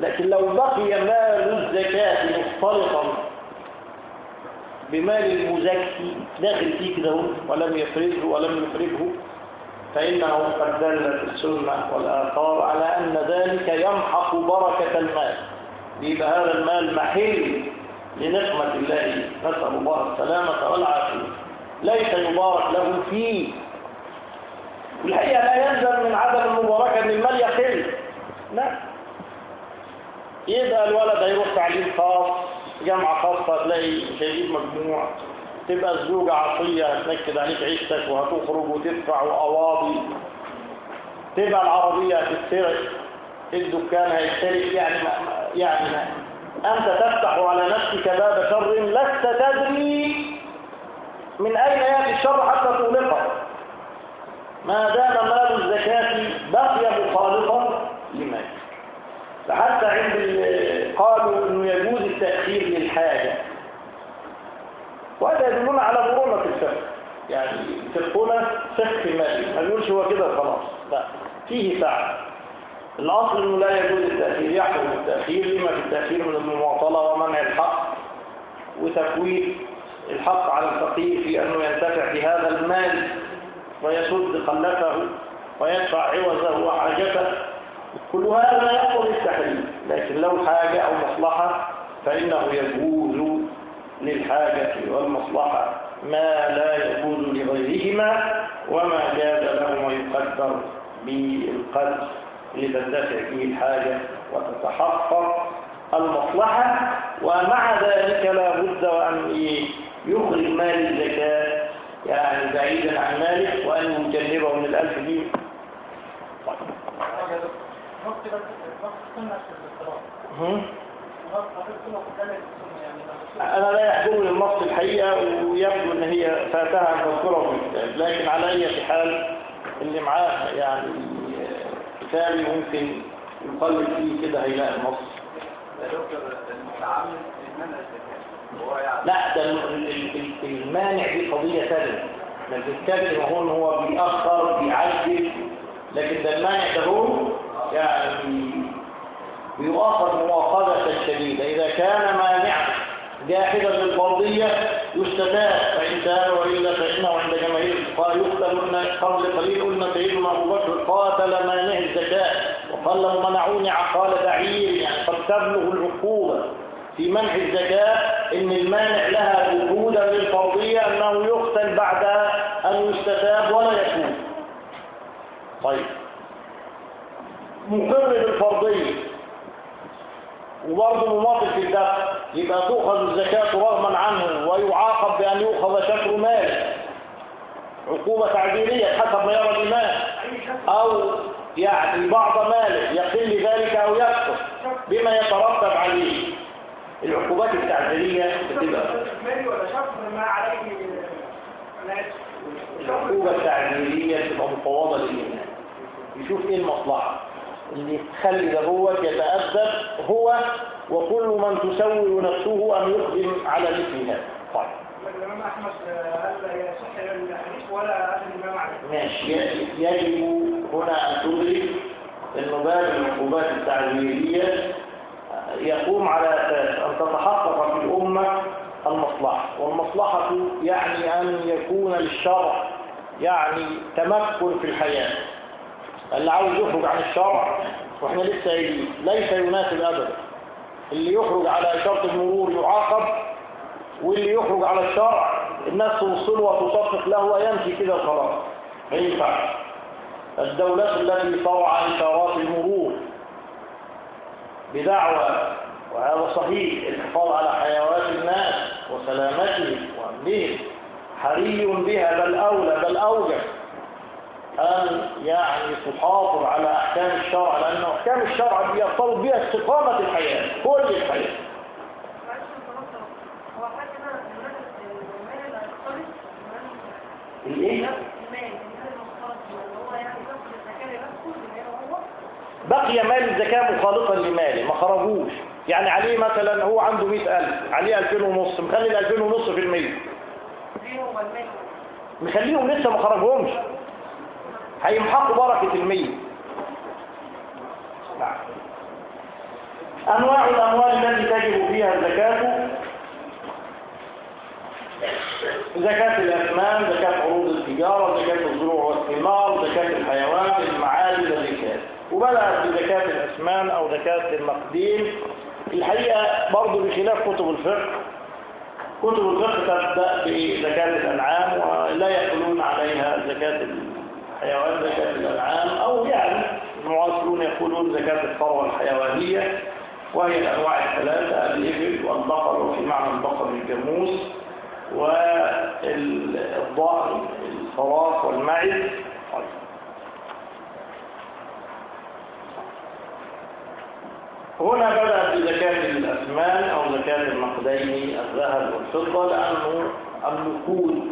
S1: لكن لو بقي مال الزكاة مختلطا بمال المزكي داخل فيه كده ولم يفرده ولم يفرده فإنه قد دلت السنة والآثار على أن ذلك يمحق بركة المال. يبقى هذا المال محل لنقمة الله. نسأل الله السلامة والعافية. ليس يبارك له فيه. الحقيقة لا يلزم من عدم المباركة أن المال يقل. لا. يبقى الولد هيروح تعليم خاص جامعة خاصة تلاقي مش مجموع. تبقى الزوجة عصية هتنكد عليك عيشتك وهتخرج وتدفع وقواضي. تبقى العربية هتتسرق الدكان هيتسرق يعني يعني أنت تفتح على نفسك باب شر لست تدري من أين يأتي الشر حتى تغلقه. ما دام مال الزكاة بقي مخالطا لمال فحتى عند قالوا إنه يجوز التأخير للحاجة. وهذا يدلون على مرونة الفقه يعني فقهنا فقه مالي ما نقولش هو كده خلاص. لا. فيه سعة الأصل إنه لا يجوز التأخير. يحرم التأخير. لما في التأخير من المماطلة ومنع الحق وتكويف الحق على الفقير في أنه ينتفع بهذا المال ويسد خلفه ويدفع عوزه وحاجته. كل هذا يقضي التحريم لكن لو حاجة أو مصلحة فإنه يجوز للحاجة والمصلحة ما لا يجوز لغيرهما وما جاز له يقدر بالقدر. لتنتفع به الحاجة وتتحقق المصلحة ومع ذلك لا بد أن يخرج مال الزكاة يعني بعيدا عن ماله وأن يجنبه من الألف دي أنا لا يحضرني النص الحقيقة ويبدو أن هي فاتها تذكره في الكتاب لكن على أي حال اللي معاه يعني كتابي ممكن يقلب فيه كده هيلاقي النص. لا ده المانع دي قضية ثانية إحنا بنتكلم اهو ان هو بيأخر بيعجل لكن ده المانع ده هو يعني بيؤخر مؤاخذة شديدة إذا كان مانعا جاحدا للفرضية يستتاب. فإن تاب وإلا فإنه عند جماهير الفقهاء يقتل قبل قليل قلنا سيدنا أبو بكر قاتل مانع الزكاة. وقال له منعوني عقال بعير يعني قد تبلغ العقوبة في منع الزكاة. إن المانع لها وجودا للفرضية أنه يقتل بعد أن يستتاب ولا يكون. طيب. مقر بالفرضية وبرضه مماطل في الدفع يبقى تؤخذ الزكاة رغما عنه ويعاقب بأن يؤخذ شكر ماله عقوبة تعديلية حسب ما يرى الإمام أو يعني بعض ماله يقل ذلك أو يكثر بما يترتب عليه. العقوبات التعديلية بتبقى. العقوبة التعديلية تبقى مفوضة للإمام يشوف إيه المصلحة. اللي تخلي ده هو يتأدب هو وكل من تسوي نفسه أن يقدم على مثل هذا. طيب.
S3: الإمام أحمد هل يصح الحديث ولا الإمام علي؟
S1: ماشي. يجب هنا أن تدرك أنه باب العقوبات التعديلية يقوم على أساس أن تتحقق في الأمة المصلحة. والمصلحة يعني أن يكون للشرع يعني تمكن في الحياة. اللي عاوز يخرج عن الشرع وإحنا لسه قايلين ليس يناسب أبدا. اللي يخرج على شرط المرور يعاقب واللي يخرج على الشرع الناس توصله وتصفق له ويمشي كده وخلاص. ما ينفعش. الدولة التي طبع إشارات المرور بدعوى وهذا صحيح الحفاظ على حيوات الناس وسلامتهم وأمنهم حري بها بل أولى بل أوجب. أن يعني تحافظ على أحكام الشرع لأن أحكام الشرع بيرتبط بها استقامة الحياة كل الحياة الإيه؟ بقي مال الزكاة مخالطا لماله ما خرجوش. يعني عليه مثلا هو عنده 100000 عليه 2000 ونص مخلي ال 2000 ونص في المية. مخليهم لسه ما خرجهمش. هيمحقوا بركة المية أنواع الأموال التي تجب فيها الزكاة. زكاة الأثمان زكاة عروض التجارة زكاة الزروع والثمار زكاة الحيوان المعادن الزكاة وبدأت بزكاة الأثمان أو زكاة النقدين الحقيقة برضو بخلاف كتب الفقه. كتب الفقه تبدأ بزكاة الأنعام ولا يقولون عليها زكاة الحيوان زكاة الأنعام أو يعني المعاصرون يقولون زكاة الثروة الحيوانية وهي الأنواع الثلاثة الإبل والبقر وفي معنى البقر الجاموس والضأن الفراخ والمعز. هنا بدأت بزكاة الأثمان أو زكاة النقدين الذهب والفضة لأنه النقود.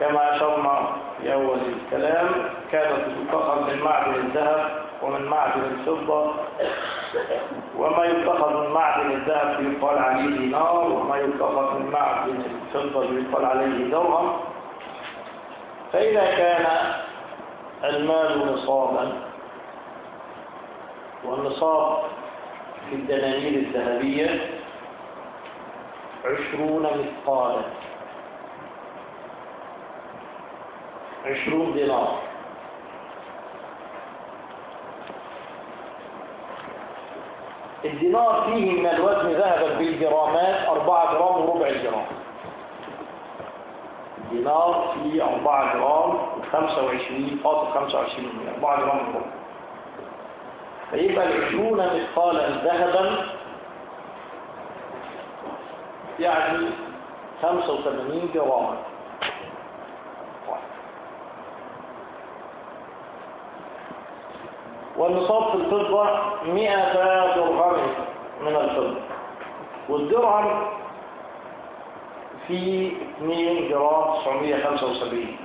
S1: كما أشرنا في أول الكلام كانت تتخذ من معدن الذهب ومن معدن الفضة. وما يتخذ من معدن الذهب يقال عليه دينار وما يتخذ من معدن الفضة يقال عليه درهم فإذا كان المال نصابا والنصاب في الدنانير الذهبية عشرون مثقالا. عشرون دينار. الدينار فيه من الوزن ذهبا بالجرامات أربعة جرام وربع الجرام الدينار فيه أربعة جرام خمسة وعشرين فاصل خمسة وعشرين أربعة جرام وربع. فيبقى العشرون مثقالا ذهبا يعني خمسة وثمانين جراما والنصاب في الفضة مئة درهم من الفضة والدرهم في 2 جرام 975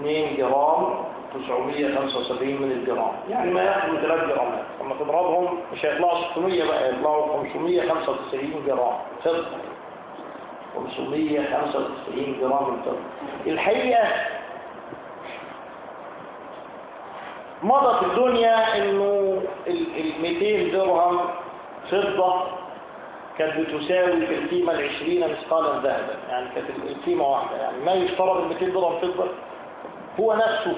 S1: 2 جرام 975 من الجرام يعني ما ياخد من 3 جرامات لما تضربهم مش هيطلعوا 600 بقى يطلعوا 595 جرام. فضة. 595 جرام من فضة. الحقيقة مضت الدنيا إنه ال 200 درهم فضة كانت بتساوي في القيمة العشرين مثقالا ذهبا. يعني كانت القيمة واحدة. يعني ما يشترى ب 200 درهم فضة هو نفسه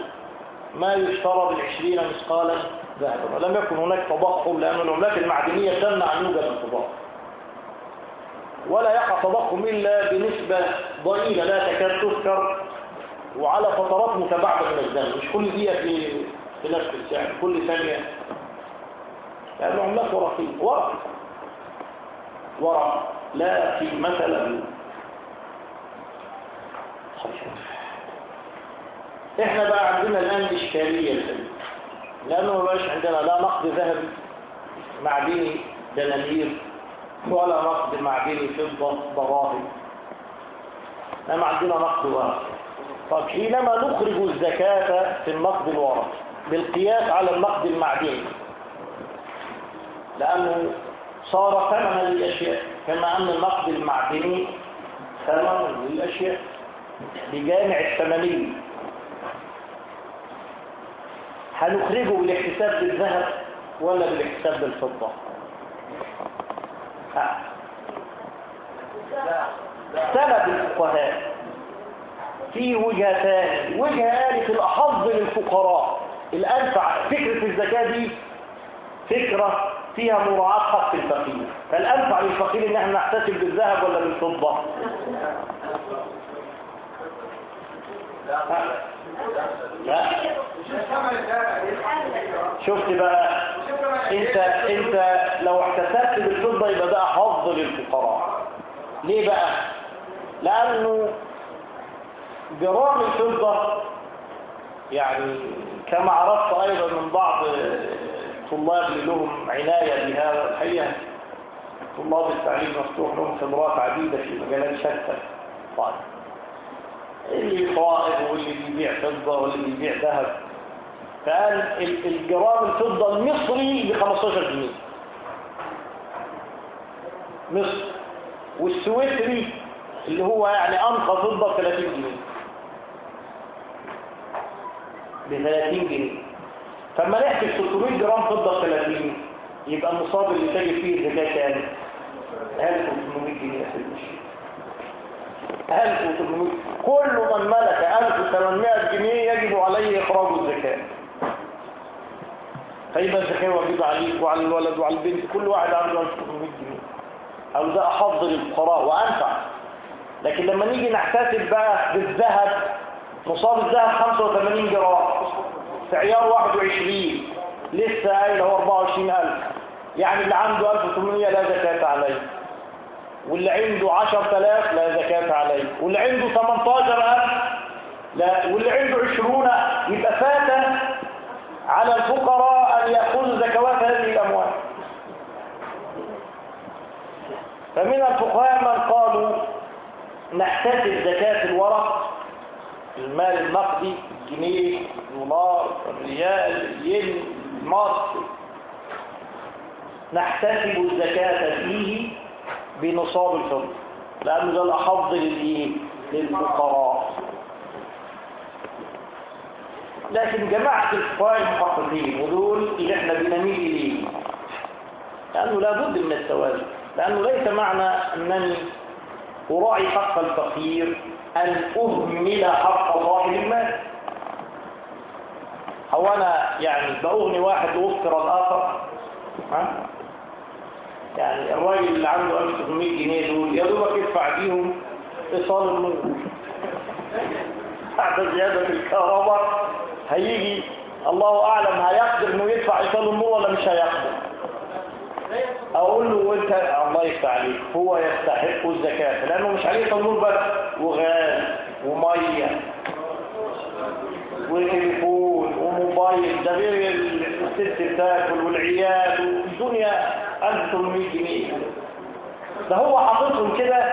S1: ما يشترى بالعشرين مثقالا ذهبا. ولم يكن هناك تضخم لأن العملات المعدنية تمنع أن يوجد التضخم. ولا يقع تضخم إلا بنسبة ضئيلة لا تكاد تذكر وعلى فترات متباعدة من الزمن. مش كل دقيقة في في نفس السعر كل ثانية لأن العملات ورقية ورق ورق. لا في مثلا. إحنا بقى عندنا الآن إشكالية. لأنه ما بقاش عندنا لا نقد ذهبي معدني دنانير ولا نقد معدني فضة ضراهم إنما عندنا نقد ورق طب حينما نخرج الزكاة في النقد الورقي بالقياس على النقد المعدني لأنه صار ثمنا للأشياء كما أن النقد المعدني ثمن للأشياء بجامع الثمنية هنخرجه بالاحتساب بالذهب ولا بالاحتساب بالفضة؟ سبب الفقهاء في وجهتان وجهة قالت الأحظ للفقراء. الأنفع فكرة الزكاة دي فكرة فيها مراعاة حق الفقير. فالأنفع للفقير إن إحنا نحتسب بالذهب ولا بالفضة. لا. شفت بقى؟ أنت أنت لو احتسبت بالفضة يبقى ده حظ للفقراء. ليه بقى؟ لأنه جرام الفضة يعني كما عرفت أيضا من بعض الطلاب اللي لهم عناية بهذا الحقيقة طلاب التعليم مفتوح لهم خبرات عديدة في مجالات شتى. طيب. اللي طائر واللي بيبيع فضة واللي بيبيع ذهب. فقال الجرام الفضة المصري ب 15 جنيه. مصر. والسويسري اللي هو يعني أنقى فضة ب 30 جنيه. ب 30 جنيه فلما نحسب 600 جرام فضة 30 يبقى النصاب اللي تجب فيه الزكاة كام؟ 1800 جنيه سيدي. الشيخ 1800 كل من ملك 1800 جنيه يجب عليه إخراج الزكاة. فيبقى الزكاة واجبة عليك وعلى الولد وعلى البنت كل واحد عنده 1800 جنيه. أو ده أحض للفقراء وأنفع. لكن لما نيجي نحتسب بقى بالذهب نصاب الذهب 85 جرام. في عيار 21 لسه قايل هو 24000 يعني اللي عنده 1800 لا زكاة عليه. واللي عنده 10000 لا زكاة عليه. واللي عنده 18000 لا. واللي عنده 20 يبقى فات على الفقراء أن يأخذوا زكوات هذه الأموال. فمن الفقهاء من قالوا نحتسب زكاة المال النقدي الجنيه الدولار الريال الين المصر نحتسب الزكاة فيه بنصاب الفضل لأنه ده الأحظ للإيه؟ للفقراء لكن جماعة الفقهاء المحققين ودول اللي إحنا بنميل إليه لأنه لابد من التوازن لأنه ليس معنى أنني أراعي حق الفقير أن أهمل حق صاحب المال أو أنا يعني بأغني واحد وأفكر الآخر ها؟ يعني الراجل اللي عنده 1800 جنيه دول يا دوبك يدفع بيهم إيصال النور. بعد زيادة الكهرباء هيجي الله أعلم هيقدر إنه يدفع إيصال النور ولا مش هيقدر. أقول له وأنت الله يفتح عليك. هو يستحق الزكاة. لأنه مش عليه تنور بس وغاز ومية وتليفون وموبايل. ده غير الست بتاكل والعيال والدنيا 1800 جنيه. ده هو حاططهم كده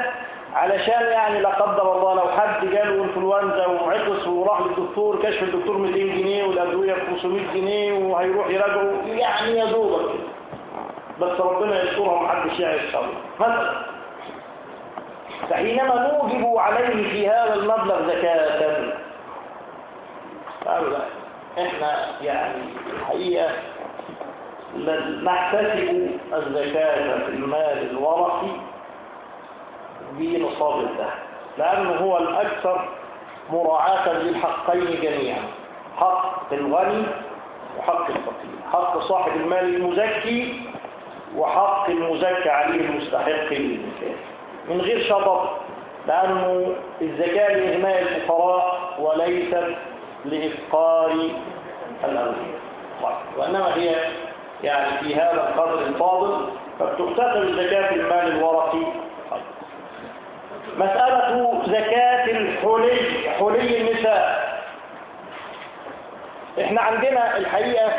S1: علشان يعني لا قدر الله لو حد جاله إنفلونزا وعطس وراح للدكتور كشف الدكتور 200 جنيه والأدوية ب 500 جنيه وهيروح يراجعه. يعني يا دوبك. كده بس ربنا يسترها محدش يعي الشر مثلا فحينما نوجب عليه في هذا المبلغ زكاة. قالوا لا إحنا يعني الحقيقة نحتسب الزكاة في المال الورقي بنصاب الذهب لأنه هو الأكثر مراعاة للحقين جميعا حق الغني وحق الفقير حق صاحب المال المزكي وحق المزكى عليه المستحق للزكاة من غير شطط لأنه الزكاة لإغناء الفقراء وليست لإفقار الأغنياء وإنما هي يعني في هذا القدر الفاضل فبتختتم الزكاة في المال الورقي. مسألة زكاة الحلي حلي النساء. إحنا عندنا الحقيقة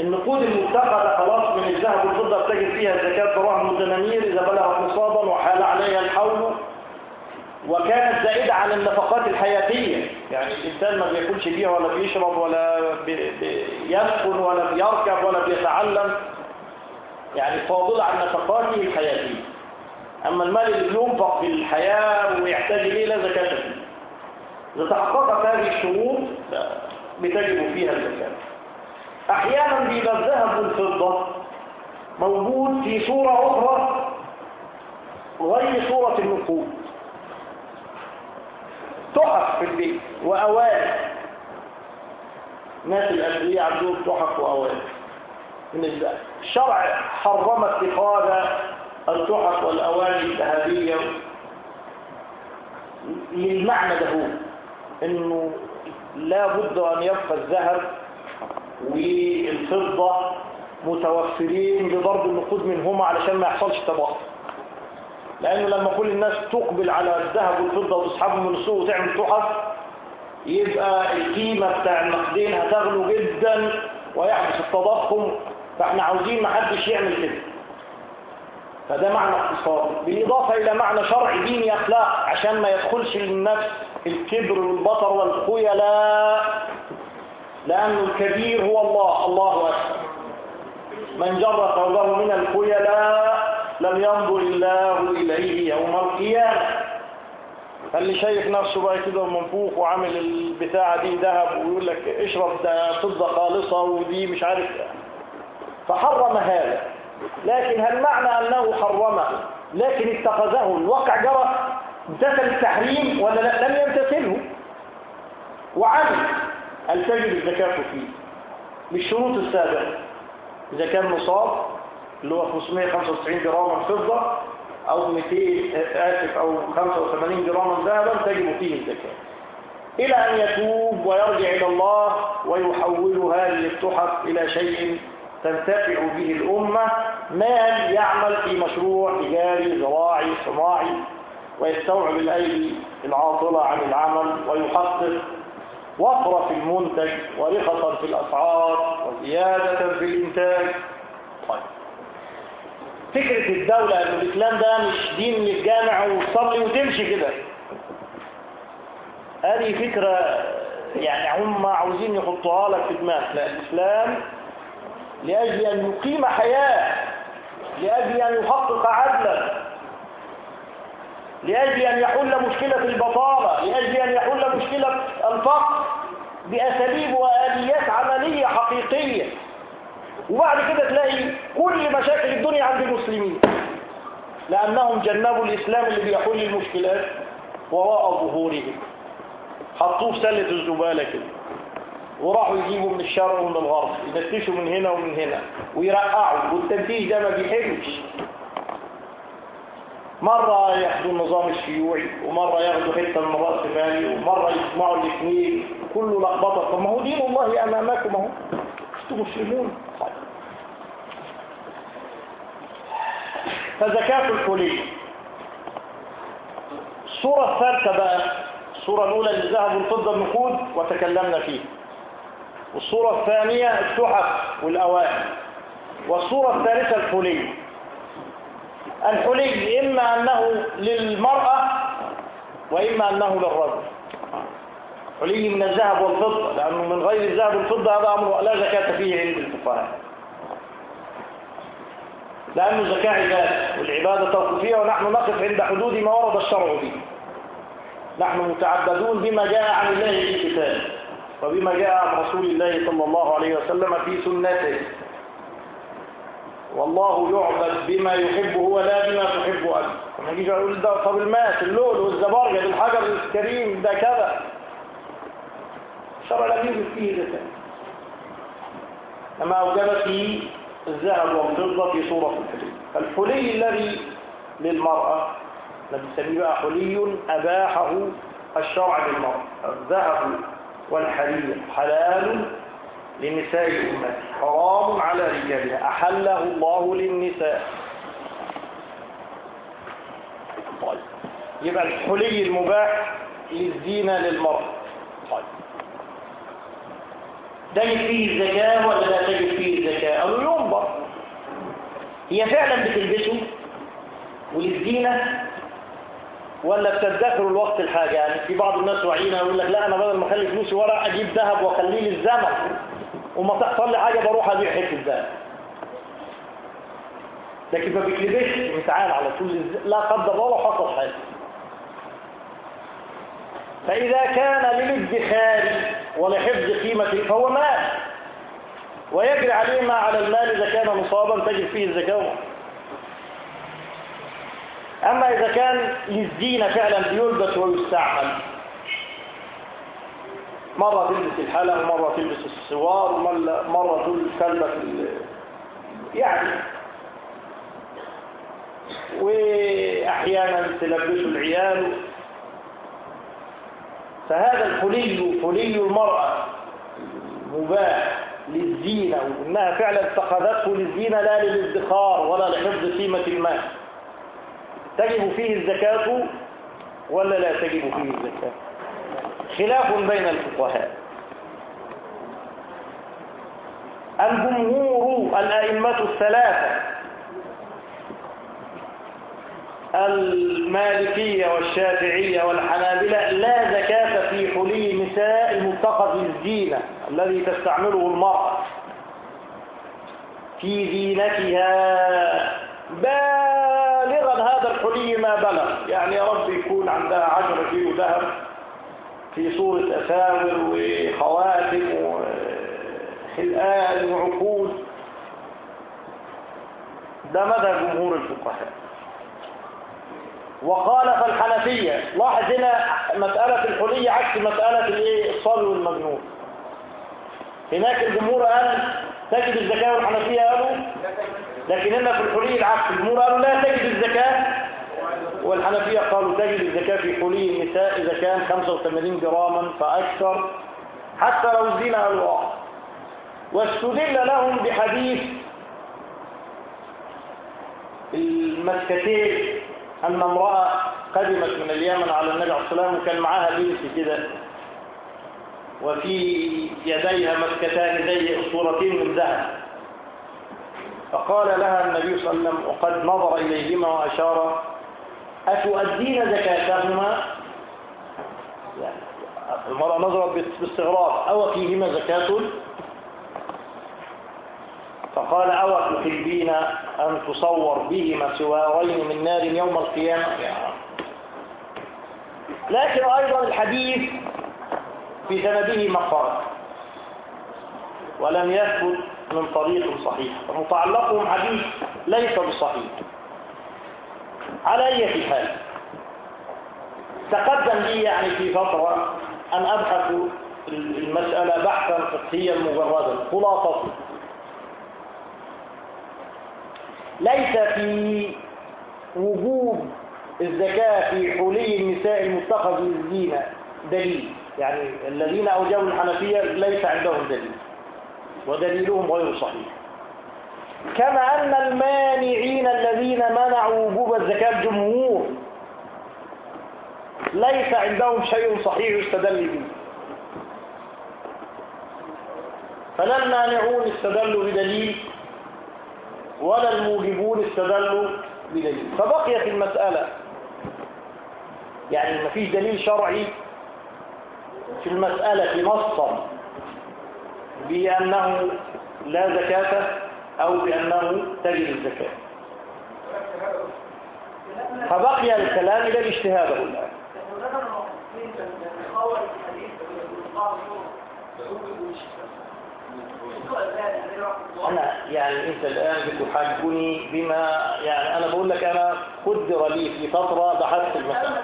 S1: النقود المتخذة خلاص من الذهب والفضة بتجد فيها زكاة دراهم والدنانير إذا بلغت نصابا وحال عليها الحول وكانت زائدة عن النفقات الحياتية. يعني الإنسان ما بياكلش بيها ولا بيشرب ولا بي بيسكن ولا بيركب ولا بيتعلم. يعني فاضلة عن نفقاته الحياتية. أما المال اللي بينفق في الحياة ويحتاج إليه لا زكاة فيه. إذا تحققت هذه الشروط بتجب فيها الزكاة. أحيانا بيبقى الذهب والفضة موجود في صورة أخرى غير صورة النقود. تحف في البيت وأواني ناس الأنبياء عندهم تحف وأواني من الذهب. الشرع حرم اتخاذ التحف والأواني الذهبية للمعنى ده إنه لا بد أن يبقى الذهب والفضة متوفرين بضرب النقود منهما علشان ما يحصلش تباطؤ لأنه لما كل الناس تقبل على الذهب والفضة وتسحبهم من السوق وتعمل تحف يبقى القيمة بتاع النقدين هتغلو جدا ويحدث التضخم. فإحنا عاوزين ما حدش يعمل كده. فده معنى اقتصادي بالإضافة إلى معنى شرعي ديني أخلاق عشان ما يدخلش للنفس الكبر والبطر والخيلاء. لأن الكبير هو الله الله أكبر. من جر ثوبه من الخيلاء لم ينظر الله إليه يوم القيامة. فاللي شايف نفسه بقى كده منفوخ وعامل البتاعة دي ذهب ويقول لك اشرب ده فضة خالصة ودي مش عارف فحرم هذا. لكن هل معنى أنه حرمه؟ لكن اتخذه. الواقع جرى امتثل التحريم ولا لا؟ لم يمتثله. وعمل. هل تجب الزكاة فيه؟ بالشروط السابقة. إذا كان نصاب اللي هو 595 جراما فضة أو 200 آسف أو 85 جراما ذهبا تجب فيه الزكاة. إلى أن يتوب ويرجع إلى الله ويحول هذه التحف إلى شيء تنتفع به الأمة مال يعمل في مشروع تجاري زراعي صناعي ويستوعب الأيدي العاطلة عن العمل ويحقق وفرة في المنتج ورخصا في الأسعار وزيادة في الإنتاج. طيب. فكرة الدولة أن الإسلام ده مش دين للجامع وتصلي وتمشي كده. هذه فكرة يعني هم عاوزين يحطوها لك في دماغك. لا الإسلام لأجل أن يقيم حياة لأجل أن يحقق عدلا. لأجل أن يحل مشكلة البطالة لأجل أن يحل مشكلة الفقر بأساليب وآليات عملية حقيقية. وبعد كده تلاقي كل مشاكل الدنيا عند المسلمين لأنهم جنبوا الإسلام اللي بيحل المشكلات وراء ظهورهم. حطوه في سلة الزبالة كده وراحوا يجيبوا من الشرق ومن الغرب يفتشوا من هنا ومن هنا ويرقعوا والتنفيذ ده ما بيحلش. مرة ياخدوا النظام الشيوعي ومرة ياخدوا حتة من رأس مالي ومرة يجمعوا الاثنين. كله لخبطة. طب ما هو دين الله أمامكم أهو. أنتم مسلمون؟ فزكاة الحلي. الصورة الثالثة بقى الصورة الأولى للذهب والفضة النقود وتكلمنا فيه. والصورة الثانية التحف والأوائل والصورة الثالثة الحلي. الحلي إما أنه للمرأة وإما أنه للرجل. حلي من الذهب والفضة لأنه من غير الذهب والفضة هذا أمر لا زكاة فيه عند الفقهاء لأنه زكاة عبادة والعبادة توقفية ونحن نقف عند حدود ما ورد الشرع به. نحن متعبدون بما جاء عن الله في كتابه وبما جاء عن رسول الله صلى الله عليه وسلم في سنته. والله يعبد بما يحب هو لا بما تحب أنت لما يجي يقول ده طب الماس اللؤلؤ الزبرجد الحجر الكريم ده كذا. الشرع لا يوجد فيه ذلك لما أوجب فيه الذهب والفضة في صورة الحلي. فالحلي الذي للمرأة نسميه بقى حلي أباحه الشرع للمرأة. الذهب والحرير حلال لنساء الأمة. حرام على رجالها. أحله الله للنساء. طيب. يبقى الحلي المباح للزينة للمرأة. طيب. تجد فيه الزكاة ولا لا تجد فيه الزكاة؟ قالوا ينظر هي فعلا بتلبسه وللزينة ولا بتدخر الوقت الحاجة؟ يعني في بعض الناس واعيين يقول لك لا أنا بدل ما أخلي فلوسي ورق أجيب ذهب وأخليه للزمن. وما تحصل لي حاجة بروح أبيع حتة ذهب لكن ما بيكلبش متعال على طول لا قدر الله حصل حاجة. فإذا كان للادخار ولحفظ قيمة فهو مال. ويجري عليه ما على المال إذا كان مصابا تجد فيه الزكاة. أما إذا كان للزينة فعلا بيلبس ويستعمل. مرة تلبس الحلق ومرة تلبس السوار ومرة تلبس. يعني. وأحيانا تلبسه العيال. فهذا الحلي حلي المرأة مباح للزينة وإنها فعلا اتخذته للزينة لا للادخار ولا لحفظ قيمة المال. تجب فيه الزكاة ولا لا تجب فيه الزكاة؟ خلاف بين الفقهاء. الجمهور الأئمة الثلاثة المالكية والشافعية والحنابلة لا زكاة في حلي النساء المتخذ للزينة الذي تستعمله المرأة في زينتها. بالغا هذا الحلي ما بلغ. يعني يا رب يكون عندها عشرة كيلو ذهب. في صورة أساور وخواتم وحلقان وعقود ده مدى جمهور الفقهاء. وخالف الحنفية لاحظ هنا مسألة الحلي عكس مسألة الصبي والمجنون. هناك الجمهور قال تجب الزكاة والحنفية قالوا لكن هنا في الحلي العكس الجمهور قالوا لا تجب الزكاة والحنفية قالوا تجب الزكاة في حلي النساء إذا كان 85 جراما فأكثر حتى لو الزنا الواقع واستدل لهم بحديث المسكتين أن امرأة قدمت من اليمن على النبي عليه الصلاة والسلام وكان معاها بنت كده وفي يديها مسكتان زي صورتين من ذهب. فقال لها النبي صلى الله عليه وسلم وقد نظر إليهما وأشار أتؤدين زكاتهما؟ يعني المرأة نظرت باستغراب أو فيهما زكاة؟ فقال أو تحبين أن تصور بهما سوارين من نار يوم القيامة؟ لكن أيضا الحديث في سنده مقال ولم يثبت من طريق صحيح. ومتعلقهم حديث ليس بصحيح. على أي حال. تقدم لي يعني في فترة أن أبحث المسألة بحثا فقهيا مجردا خلاصة. ليس في وجوب الزكاة في حلي النساء المتخذ للزينة دليل. يعني الذين أوجبوا الحنفية ليس عندهم دليل ودليلهم غير صحيح. كما أن المانعين الذين منعوا وجوب الزكاة الجمهور. ليس عندهم شيء صحيح يستدل به. فلا المانعون استدلوا بدليل ولا الموجبون استدلوا بدليل. فبقيت المسألة. يعني ما فيش دليل شرعي في المسألة نصا بأنه لا زكاة أو بأنه تجب الزكاة. فبقي الكلام إلى الاجتهاد الآن أنا يعني أنت الآن بتحاجني بما يعني أنا بقول لك أنا قدر لي في فترة بحثت المسألة.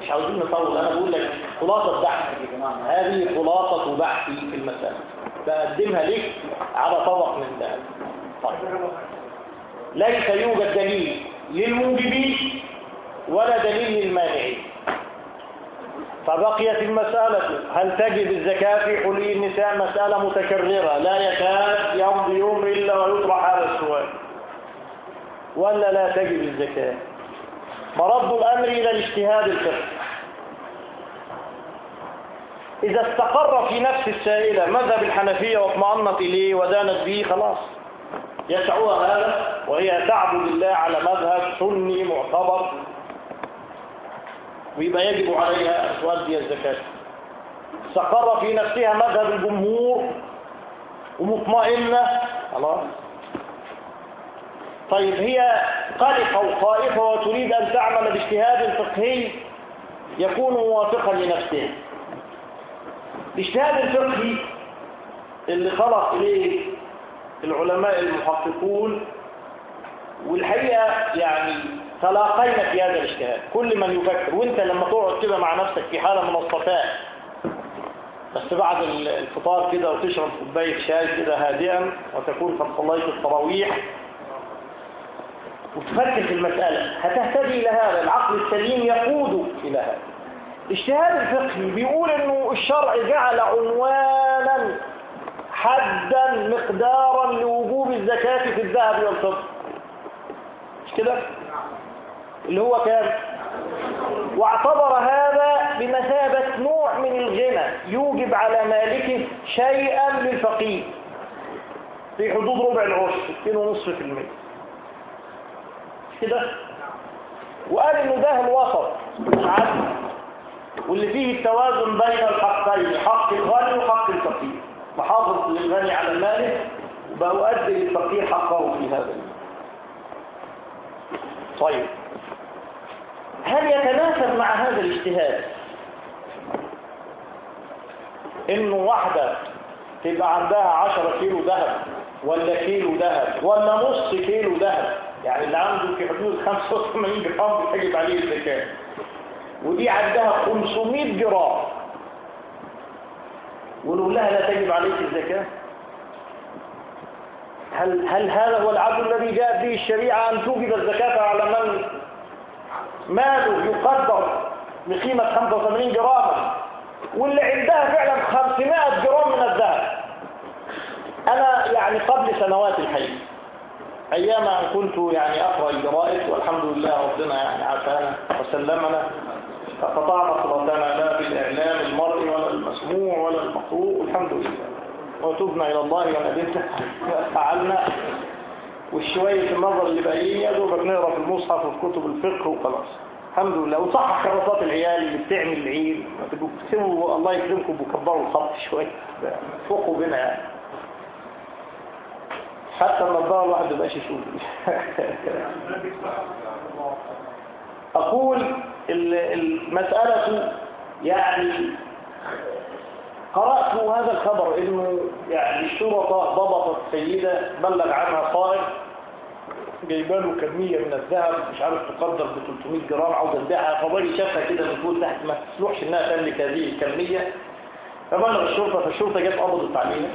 S1: مش عاوزين نطول أنا بقول لك خلاصة بحثي يا جماعة. هذه خلاصة بحثي في المسألة. بقدمها لك على طبق من ذهب طيب. ليس يوجد دليل للموجبين ولا دليل للمانعين. فبقيت المسألة هل تجب الزكاة في حلي النساء مسألة متكررة؟ لا يكاد يمضي يوم إلا ويطرح هذا السؤال. ولا لا تجب الزكاة. مرد الأمر إلى الاجتهاد الفقهي. إذا استقر في نفس السائلة مذهب الحنفية واطمأنت إليه ودانت به؟ خلاص. يسعها هذا وهي تعبد الله على مذهب سني معتبر. ويبقى يجب عليها أن تؤدي الزكاة. استقر في نفسها مذهب الجمهور ومطمئنة. خلاص. طيب هي قلقة وخائفة وتريد أن تعمل باجتهاد فقهي يكون موافقا لنفسها. الاجتهاد الفقهي اللي خلق إليه العلماء المحققون والحقيقة يعني تلاقينا في هذا الاجتهاد. كل من يفكر وأنت لما تقعد كده مع نفسك في حالة من الصفاء بس بعد الفطار كده وتشرب كوباية شاي كده هادئا وتكون قد صليت التراويح وتفكر في المسألة هتهتدي إلى هذا. العقل السليم يقود إلى هذا. الاجتهاد الفقهي بيقول إنه الشرع جعل عنوانا حدا مقدارا لوجوب الزكاة في الذهب والفضة. مش كده؟ اللي هو كام؟ واعتبر هذا بمثابة نوع من الغنى يوجب على مالكه شيئا للفقير. في حدود ربع العشر 2.5% كده؟ وقال إنه ده الوسط العدل واللي فيه التوازن بين الحقين حق الغني وحق الفقير. محافظ للغني على ماله بأؤدي للفقير حقه في هذا طيب. هل يتناسب مع هذا الاجتهاد إنه واحدة تبقى عندها عشرة كيلو ذهب ولا كيلو ذهب ولا نص كيلو ذهب؟ يعني اللي عنده في حدود 85 جرام بتجب عليه الزكاة. ودي عندها 500 جرام. ونقول لها لا تجب عليك الزكاة. هل, هل هذا هو العدل الذي جاء به الشريعة أن توجب الزكاة على من ماله يقدر بقيمة 85 جراما؟ واللي عندها فعلا 500 جرام من الذهب. أنا يعني قبل سنوات الحقيقة أيام أن كنت يعني أقرأ الجرائد والحمد لله ربنا يعني عافانا وسلمنا. فقطعنا صلاتنا لا بالإعلام المرئي ولا المسموع ولا المقروء الحمد لله. وتبنا إلى الله وندمنا فعلنا. والشوية النظر اللي باقيين يا دوبك نقرأ في المصحف وفي كتب الفقه وخلاص. الحمد لله. وصحح كراسات العيال اللي بتعمل العيد. بتكتبوا الله يكرمكم بكبروا الخط شوية. فوقوا بنا يعني. حتى النظاره الواحد ما يبقاش يشوف. أقول ال- المسألة يعني قرأت هذا الخبر إنه يعني الشرطة ضبطت سيدة بلغ عنها صائغ جايباله كمية من الذهب مش عارف تقدر ب 300 جرام عاوز تبيعها فبالي شافها كده فوق تحت ما تسلوحش إنها تملك هذه الكمية. فبلغ الشرطة فالشرطة جت قبضت عليها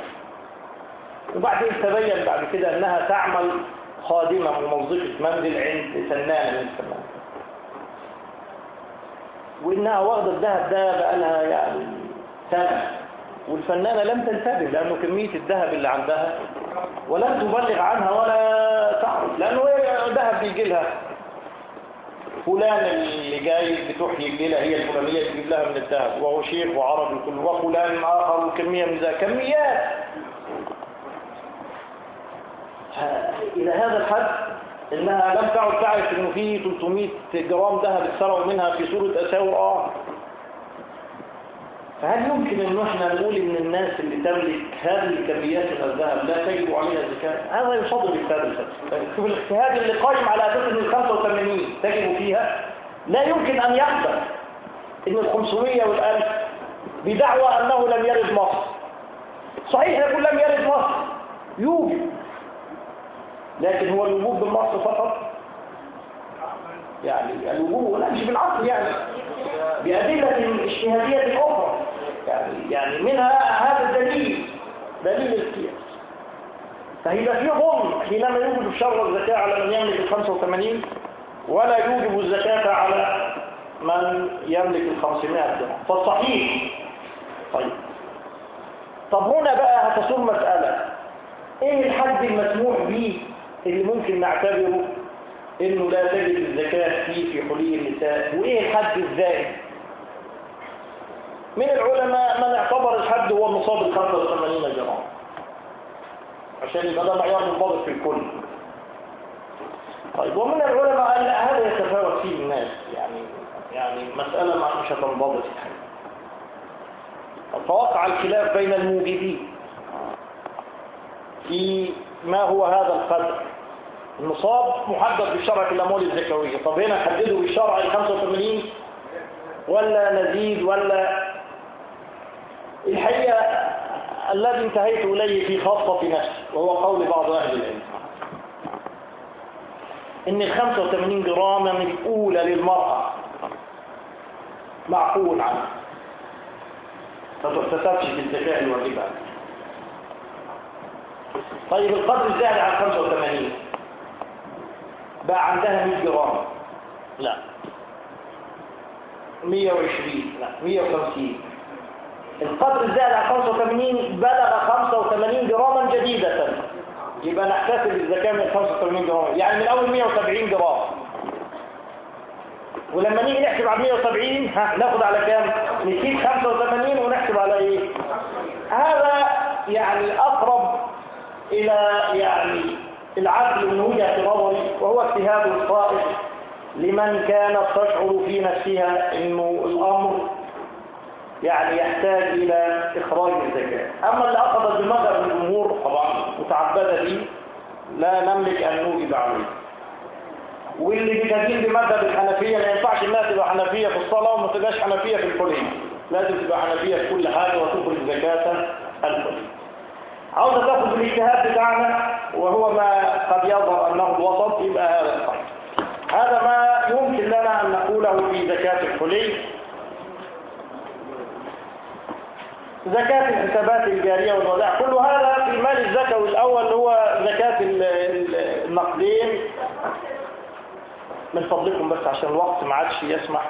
S1: وبعدين تبين بعد كده إنها تعمل خادمة موظفة منزل عند فنانة من الفنانين وإنها واخدة الذهب ده بقالها يعني سنة. والفنانة لم تنتبه لأنه كمية الذهب اللي عندها ولم تبلغ عنها ولا تعرف لأنه ذهب بيجي لها. فلان اللي جاي يجي لها هي الفلانية تجيب لها من الذهب وهو شيخ وعربي كل وفلان آخر وكمية من ذهب كميات. إلى هذا الحد إنها لم تعد تعرف إنه في 300 جرام ذهب اتسرقوا منها في صورة أساور. آه. فهل يمكن إن إحنا نقول إن الناس اللي تملك هذه الكميات من الذهب لا تجب عليها الزكاة هذا يصدر اجتهاد شوف الاجتهاد اللي قائم على أساس ان ال 85 تجب فيها لا يمكن أن يقبل إن ال 500 وال 1000 بدعوى أنه لم يرد مصر. صحيح يقول لم يرد مصر. يوجد. لكن هو الوجود بالمصر فقط. يعني الوجود لا مش بالعقل يعني. بأدلة اجتهادية أخرى. يعني يعني منها هذا الدليل دليل القياس. فهيبقى في ظلم. حينما يوجب الشر الزكاة على من يملك ال 85 ولا يوجب الزكاة على من يملك ال 500 درهم. فالصحيح. طيب. طب هنا بقى هتصور مسألة. إيه الحد المسموح به اللي ممكن نعتبره إنه لا تجد الزكاة فيه في حلي النساء. وإيه الحد الزائد؟ من العلماء من اعتبر الحد هو النصاب ال 85 جرام عشان يبقى ده معيار منضبط في الكل. طيب ومن العلماء قال لا هذا يتفاوت فيه الناس. يعني يعني مسألة ما مش هتنضبط. فوقع الخلاف بين الموجدين في ما هو هذا القدر. النصاب محدد بالشرع في الأموال الزكوية طب هنا حدده بالشرع ال 85 ولا نزيد ولا؟ الحقيقة الذي انتهيت إليه في خاصة نفسي وهو قول بعض أهل العلم. إن ال 85 جراما الأولى للمرأة معقول عنها فتحتسبش في الزكاة الواجبة طيب القدر الزائد عن 85 بقى عندها 100 جرام. لا. 120 لا 150 القدر الزائد عن 85 بلغ 85 جراما جديدة. يبقى نحتسب الزكاة من 85 جرام يعني من أول 170 جرام. ولما نيجي نحسب على 170 ها ناخد على كام؟ نسيب 85 ونحسب على إيه؟ هذا يعني أقرب إلى يعني العدل من وجهة نظري وهو اجتهاد الصائب لمن كانت تشعر في نفسها إنه الأمر يعني يحتاج إلى إخراج الزكاة أما اللي أخذ بمذهب الجمهور طبعا متعبدة به لا نملك أن نوجب عليه. واللي بيتدين بمذهب الحنفية ما ينفعش الناس تبقى حنفية في الصلاة وما تبقاش حنفية في الحلية لازم تبقى حنفية في كل حاجة وتخرج زكاة الحلية عاوزة تاخد الاجتهاد بتاعنا وهو ما قد يظهر أنه الوسط يبقى هذا الصحيح هذا ما يمكن لنا أن نقوله في زكاة الحلي. زكاة الحسابات الجارية والودائع كل هذا في المال الزكوي الأول هو زكاة ال- ال- النقدين. من فضلكم بس عشان الوقت ما عادش يسمح.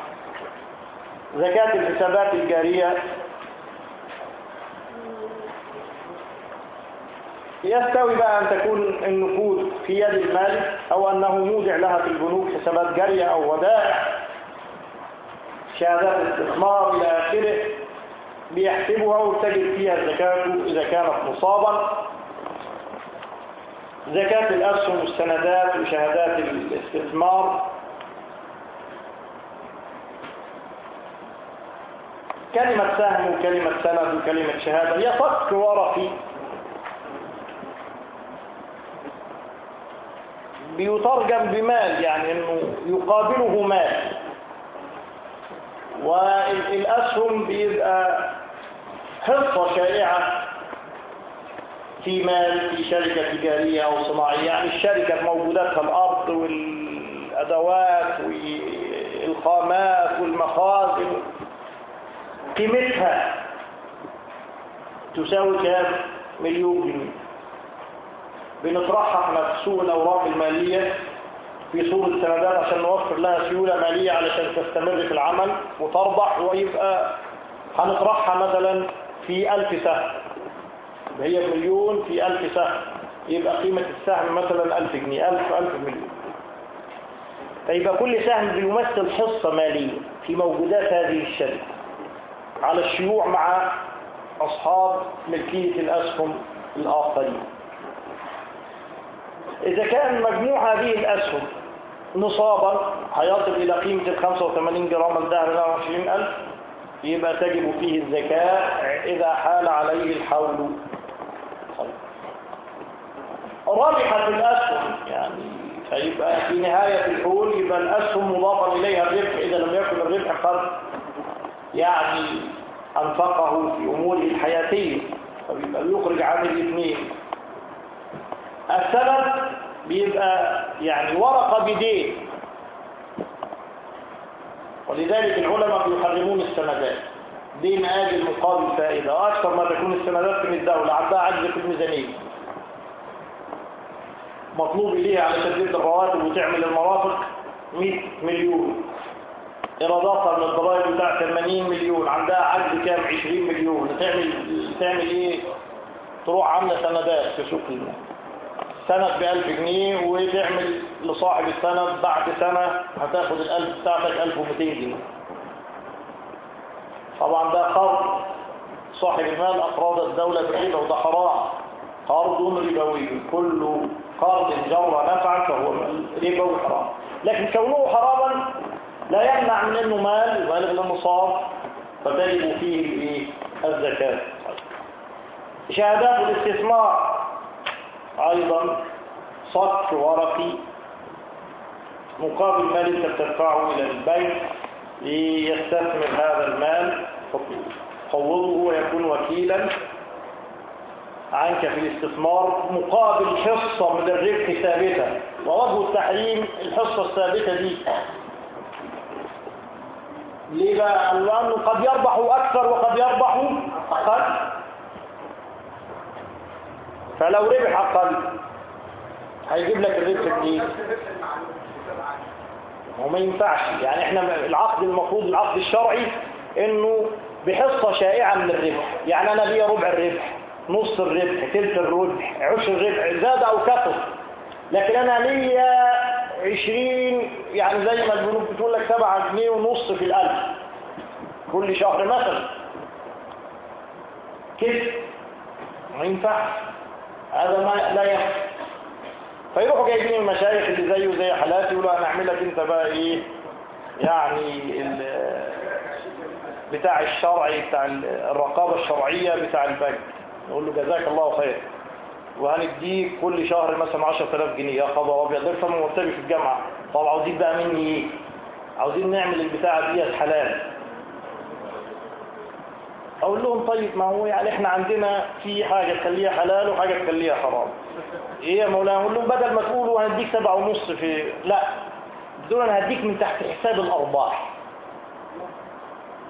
S1: زكاة الحسابات الجارية يستوي بقى أن تكون النقود في يد المالك أو أنه مودع لها في البنوك حسابات جارية أو ودائع. شهادات استثمار إلى آخره بيحسبها وتجد فيها الزكاة إذا كانت مصابا. زكاة الأسهم والسندات وشهادات الاستثمار. كلمة سهم وكلمة سند وكلمة شهادة هي صك ورقي بيترجم بمال يعني إنه يقابله مال. والاسهم بيبقى حصة شائعة في مال في شركة تجارية أو صناعية يعني الشركة موجوداتها الأرض والأدوات والخامات والمخازن قيمتها تساوي كام؟ مليون جنيه. بنطرحها إحنا في سوق الأوراق المالية في صورة سندات عشان نوفر لها سيولة مالية علشان تستمر في العمل وتربح ويبقى هنطرحها مثلا في ألف سهم. هي مليون في ألف سهم. يبقى قيمة السهم مثلا ألف جنيه. ألف ألف مليون. فيبقى كل سهم بيمثل حصة مالية في موجودات هذه الشركة. على الشيوع مع أصحاب ملكية الأسهم الآخرين. إذا كان مجموع هذه الأسهم نصابا هيصل إلى قيمة ال 85 جرام الذهب إلى 20000 يبقى تجب فيه الزكاة إذا حال عليه الحول. ربحت الأسهم يعني فيبقى في نهاية الحول يبقى الأسهم مضافا إليها الربح إذا لم يكن الربح قد يعني أنفقه في أموره الحياتية فبيبقى يخرج عن الاثنين. السبب بيبقى يعني ورقة بدين. ولذلك العلماء بيحرمون السندات. دين آجل مقابل فائدة وأكثر ما تكون السندات من الدولة. عندها عجز في الميزانية. مطلوب إليها على تسديد الرواتب وتعمل المرافق 100 مليون. إيراداتها من الضرائب بتاع 80 مليون. عندها عجز كام؟ 20 مليون. تعمل تعمل إيه؟ تروح عاملة سندات في سوق المال. سند بألف جنيه وتعمل لصاحب السند بعد سنة هتاخد الألف بتاعتك ألف ومتين جنيه. طبعا ده قرض صاحب المال أقراض الدولة بالربا وده حرام. قرض ربوي. كل قرض جر نفعا فهو ربوي حرام. لكن كونه حراما لا يمنع من إنه مال بالغ للنصاب فتجب فيه الزكاة. شهادات الاستثمار. أيضا صك ورقي مقابل مال انت بتدفعه إلى البنك ليستثمر هذا المال. قوضه ويكون وكيلا عنك في الاستثمار مقابل حصة من الربح ثابتة. ووجه التحريم الحصة الثابتة دي. ليه بقى؟ لأنه قد يربح أكثر وقد يربح أقل. فلو ربح أقل هيجيب لك الربح منين؟ هو ما ينفعش. يعني إحنا العقد المفروض العقد الشرعي إنه بحصة شائعة من الربح. يعني أنا ليا ربع الربح نص الربح تلت الربح عشر الربح زاد أو كثر. لكن أنا ليا عشرين يعني زي ما البنوك بتقول لك سبعة جنيه ونص في الألف. كل شهر مثلا. كده. ما ينفعش. هذا ما لا يحصل. فيروحوا جايبين المشايخ اللي زيه زي حالاتي يقولوا هنعمل لك أنت بقى إيه؟ يعني بتاع الشرعي بتاع الرقابة الشرعية بتاع البنك. نقول له جزاك الله خير. وهنديك كل شهر مثلا 10000 جنيه. يا خبر أبيض ده فما مرتبي في الجامعة. طب عاوزين بقى مني إيه؟ عاوزين نعمل البتاعة دي حلال. أقول لهم طيب ما هو يعني إحنا عندنا في حاجة تخليها حلال وحاجة تخليها حرام. إيه يا مولانا؟ أقول لهم بدل ما تقولوا هنديك سبعة ونص في لا دول أنا هديك من تحت حساب الأرباح.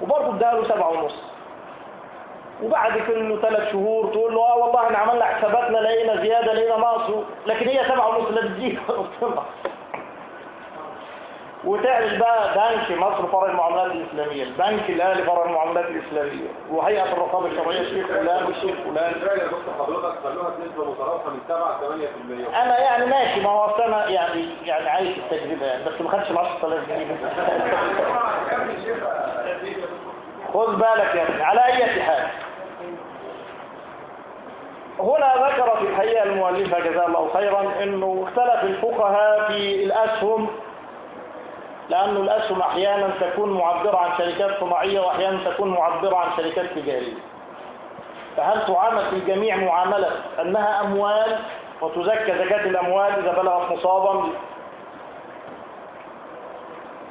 S1: وبرضه اداله سبعة ونص. وبعد كل ثلاث شهور تقول له آه والله إحنا عملنا حساباتنا لقينا زيادة لقينا نقص لكن هي سبعة ونص لا بتزيد وتعمل بقى بنك مصر فرع المعاملات الإسلامية. البنك الأهلي فرع المعاملات الإسلامية. وهيئة الرقابة الشرعية الشيخ فلان والشيخ فلان.
S2: إزاي يا دكتور؟ حضرتك خلوها بنسبة متراوحه من 7 ل 8%
S1: أنا يعني ماشي ما هو أنا يعني يعني عايش التجربة يعني بس ما خدش ال 10000 جنيه. خذ بالك يا ابني على أي حال. هنا ذكر في الحقيقة المؤلفة جزاه الله خيرا أنه اختلف الفقهاء في الأسهم لأن الأسهم أحيانا تكون معبرة عن شركات صناعية وأحيانا تكون معبرة عن شركات تجارية. فهل تعامل الجميع معاملة أنها أموال وتزكى زكاة الأموال إذا بلغت نصابا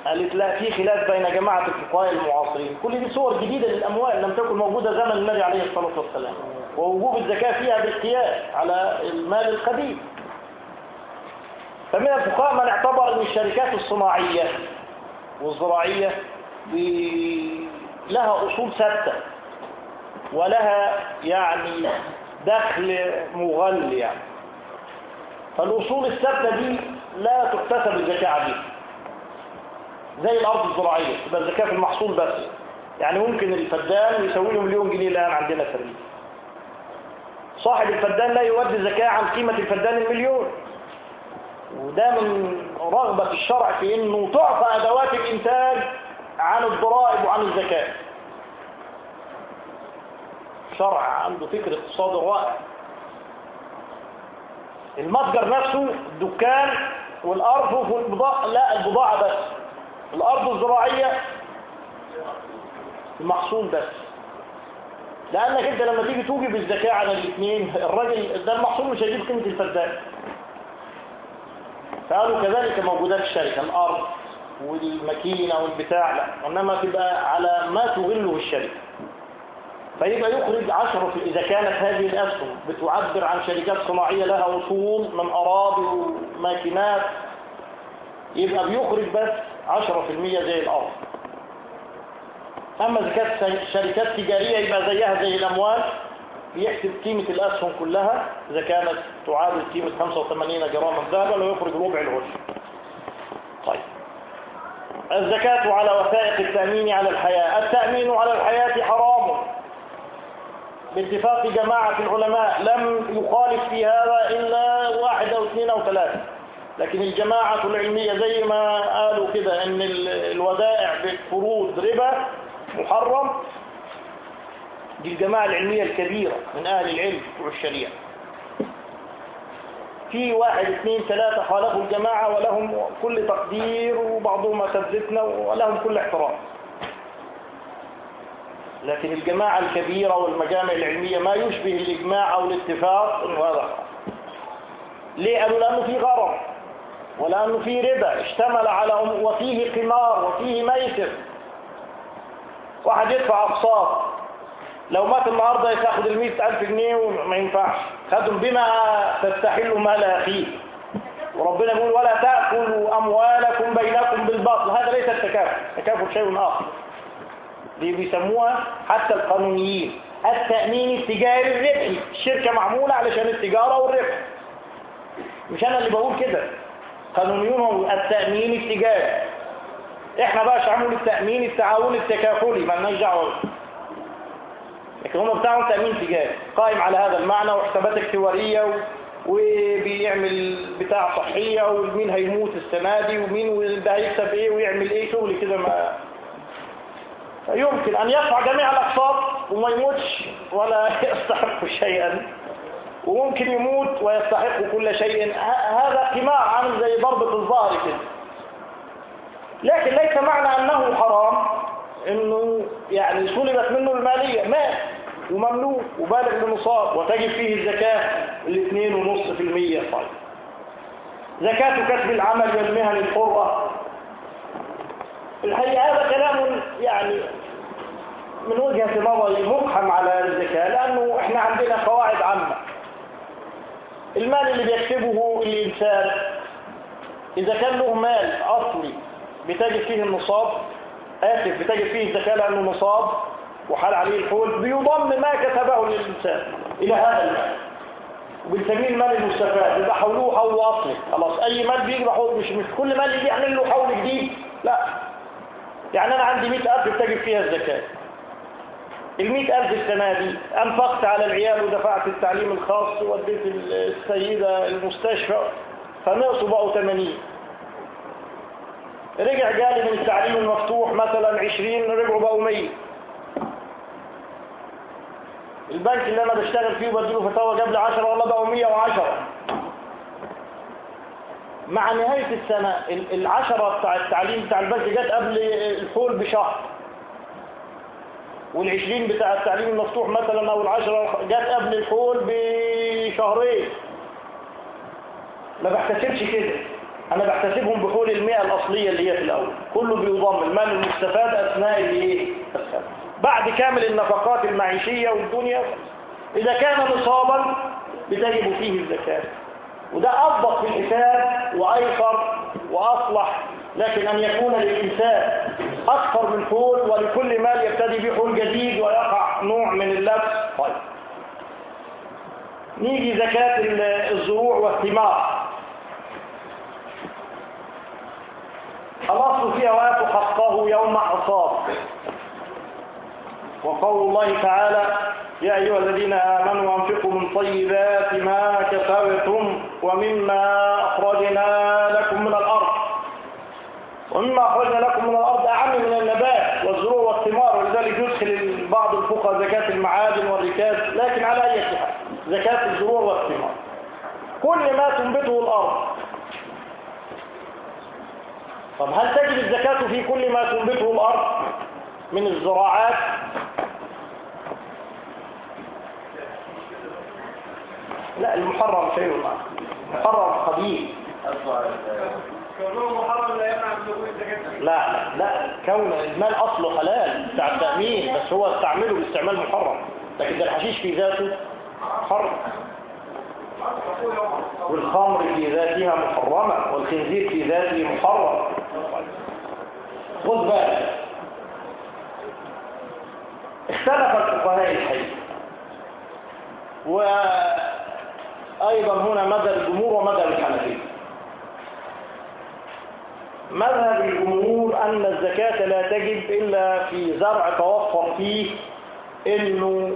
S1: قالت لا في خلاف بين جماعة الفقهاء المعاصرين. كل دي صور جديدة للأموال لم تكن موجودة زمن النبي عليه الصلاة والسلام. ووجوب الزكاة فيها بالقياس على المال القديم. فمن الفقهاء من اعتبر إن الشركات الصناعية والزراعية لها أصول ثابتة ولها يعني دخل مغل يعني. فالأصول الثابتة دي لا تحتسب الزكاة عليها زي الأرض الزراعية تبقى الزكاة في المحصول بس. يعني ممكن الفدان يسوي له مليون جنيه الآن عندنا في الريف صاحب الفدان لا يؤدي زكاة عن قيمة الفدان المليون. وده من رغبة الشرع في إنه تعطى أدوات الانتاج عن الضرائب وعن الزكاة. الشرع عنده فكر اقتصادي رائع المتجر نفسه الدكان والأرض والبضاعة لا البضاعة بس. الأرض الزراعية المحصول بس. لأنك أنت لما تيجي توجب الزكاة على الاثنين الراجل ده المحصول مش هيجيب قيمة الفدان. فقالوا كذلك موجودات الشركة الأرض والماكينة والبتاع لا إنما تبقى على ما تغله الشركة. فيبقى يخرج عشرة في إذا كانت هذه الأسهم بتعبر عن شركات صناعية لها أصول من أراضي وماكينات يبقى بيخرج بس عشرة في المية زي الأرض. أما إذا كانت شركات تجارية يبقى زيها زي الأموال بيحسب قيمة الأسهم كلها إذا كانت تعادل قيمة 85 جراما ذهبا ويخرج ربع العشر. طيب. الزكاة على وثائق التأمين على الحياة. التأمين على الحياة حرام. باتفاق جماعة العلماء لم يخالف في هذا إلا واحد أو اثنين أو ثلاثة لكن الجماعة العلمية زي ما قالوا كده ال- الودائع بفروض ربا محرم. دي الجماعة العلمية الكبيرة من أهل العلم بتوع الشريعة. في واحد اثنين ثلاثة خالفوا الجماعة ولهم كل تقدير وبعضهم أساتذتنا ولهم كل احترام. لكن الجماعة الكبيرة والمجامع العلمية ما يشبه الإجماع أو الاتفاق إنه هذا. ليه؟ قالوا لأنه في غرض ولأنه في ربا اشتمل على وفيه قمار وفيه ميسر. واحد يدفع أقساط. لو مات النهاردة ياخد المئة ألف جنيه وما ينفعش. خدهم بما تستحل مال أخيه. وربنا يقول ولا تأكلوا أموالكم بينكم بالباطل. هذا ليس التكافل. التكافل شيء آخر. دي بيسموها حتى القانونيين. التأمين التجاري الربحي. الشركة معمولة علشان التجارة والربح. مش أنا اللي بقول كده. قانونيون هو التأمين التجاري. إحنا بقى شعمول التأمين التعاون التكافلي. ما لناش دعوة. لكن هم بتاعهم تأمين تجاري قائم على هذا المعنى وحسابات اكتوارية. وبيعمل بتاع صحية ومين هيموت السنة دي ومين ده هيكسب إيه ويعمل إيه شغل كده ما يمكن أن يدفع جميع الأقساط وما يموتش ولا يستحق شيئا. وممكن يموت ويستحق كل شيء. هذا قمار عامل زي ضربة الظهر كده. لكن ليس معنى أنه حرام. إنه يعني سلبت منه المالية مال ومملوك وبالغ بنصاب وتجب فيه الزكاة الاثنين ونصف في المية. طيب. زكاة كسب العمل والمهن الحرة الحقيقة هذا كلام يعني من وجهة نظري مقحم على الزكاة لأنه إحنا عندنا قواعد عامة. المال اللي بيكسبه الإنسان إذا كان له مال أصلي بتجد فيه النصاب آسف بتجد فيه الزكاة لأنه نصاب وحال عليه الحول بيضم ما كسبه للإنسان إلى هذا المال وبنسميه المال المستفاد يبقى حوله حول أصلي خلاص أي مال بيجي حول مش مش كل مال يجي يعمل له حول جديد. لا. يعني أنا عندي 100000 بتجد فيها الزكاة المئة ألف السنة دي أنفقت على العيال ودفعت التعليم الخاص وديت السيدة المستشفى فنقصوا بقوا 80 رجع جالي من التعليم المفتوح مثلا 20 رجعوا بقوا 100 البنك اللي أنا بشتغل فيه وبديله فتاوى لي 10 والله بقوا 110 مع نهاية السنة ال- العشرة بتاع التعليم بتاع البنك جت قبل الحول بشهر. والعشرين بتاع التعليم المفتوح مثلا أو العشرة جت قبل الحول بشهرين. ما بحتسبش كده. أنا بحتسبهم بحول المئة الأصلية اللي هي في الأول. كله بيضم المال المستفاد أثناء الايه السنة بعد كامل النفقات المعيشية والدنيا. إذا كان نصابا بتجب فيه الزكاة. وده أضبط في الحساب وأيسر وأصلح. لكن أن يكون للإنسان أكثر من حول ولكل مال يبتدي به حول جديد ويقع نوع من اللبس. طيب. نيجي زكاة ال- الزروع والثمار الأصل فيها وآتوا حقه يوم حصاد وقول الله تعالى يا أيها الذين آمنوا أنفقوا من طيبات ما كسبتم ومما أخرجنا لكم من الأرض. ومما أخرجنا لكم من الأرض أعم من النبات والزروع والثمار ولذلك يدخل بعض الفقهاء زكاة المعادن والركاز لكن على أي حال زكاة الزروع والثمار. كل ما تنبته الأرض. طب هل تجب الزكاة في كل ما تنبته الأرض من الزراعات؟ لا المحرم شيء. محرم قديم
S3: كونه محرم لا
S1: لا لا كون المال أصله حلال بتاع التأمين بس هو استعمله باستعمال محرم. لكن ده الحشيش في ذاته محرم والخمر في ذاتها محرمة والخنزير في ذاته محرم. خذ بالك اختلف الفقهاء الحديث. وأيضا هنا مذهب الجمهور ومذهب الحنفية. مذهب الجمهور أن الزكاة لا تجب إلا في زرع توفر فيه إنه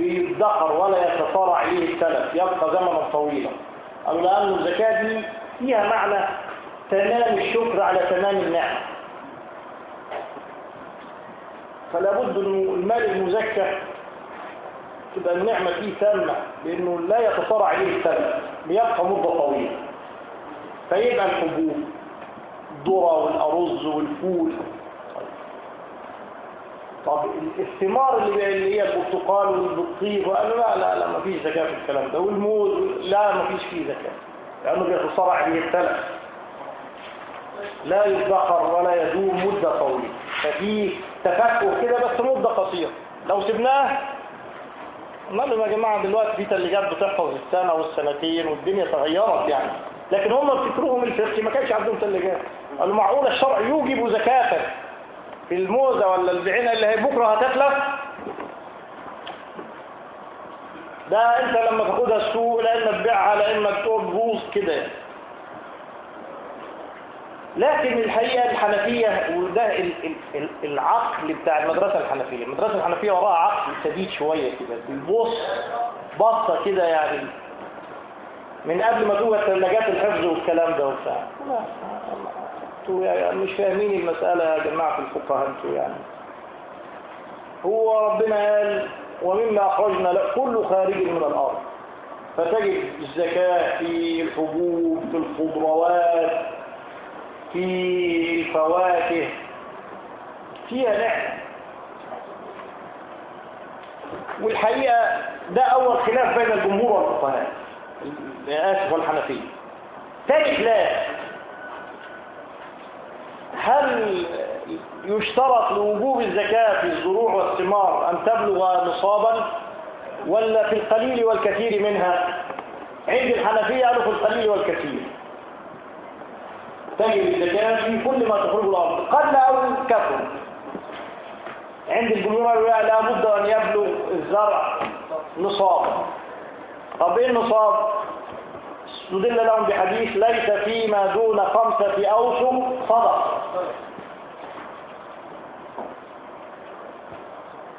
S1: بيدخر ولا يتصارع إليه التلف يبقى زمنا طويلا. أو لأن الزكاة دي فيها معنى تمام الشكر على تمام النعمة. فلا بد المال المزكى تبقى النعمة فيه تامة لأنه لا يتصارع إليه التلف بيبقى مدة طويلة. فيبقى الحبوب الذرة والأرز والفول طب الثمار اللي اللي هي البرتقال والبطيخ وقالوا لا لا لا ما فيش زكاة في الكلام ده. والموز لا ما فيش فيه زكاة لأنه بيتصارع به التلف. لا يدخر ولا يدوم مدة طويلة. ففي تفكه كده بس مدة قصيرة. لو سبناه مالهم يا جماعة دلوقتي في تلاجات بتحفظ السنة والسنتين والدنيا تغيرت يعني. لكن هم فكرهم الفقهي ما كانش عندهم تلاجات قالوا معقول الشرع يوجب زكاة. الموزة ولا البعينة اللي هي بكرة هتتلف؟ ده انت لما تاخدها السوق لا اما تبيعها لا اما تبوظ كده. لكن الحقيقة الحنفية وده ال- ال- ال- العقل بتاع المدرسة الحنفية. المدرسة الحنفية وراها عقل شديد شوية كده. بيبص بصة كده يعني. من قبل ما تقول ثلاجات الحفظ والكلام ده وبتاع. أنتوا يعني مش فاهمين المسألة يا جماعة في الفقه أنتوا يعني. هو ربنا قال ومما أخرجنا لك كل خارج من الأرض. فتجد الزكاة في الحبوب في الخضروات في الفواكه. فيها نعمة والحقيقة ده أول خلاف بين الجمهور والفقهاء آسف والحنفية. تاني خلاف هل يشترط لوجوب الزكاة في الزروع والثمار أن تبلغ نصابا ولا في القليل والكثير منها؟ عند الحنفية قالوا في القليل والكثير. تجب الزكاة في كل ما تخرج الأرض قل أو كثر. عند الجمهور قالوا لا لابد أن يبلغ الزرع نصابا. طب إيه النصاب؟ استدل لهم بحديث ليس فيما دون خمسة أوسق صدق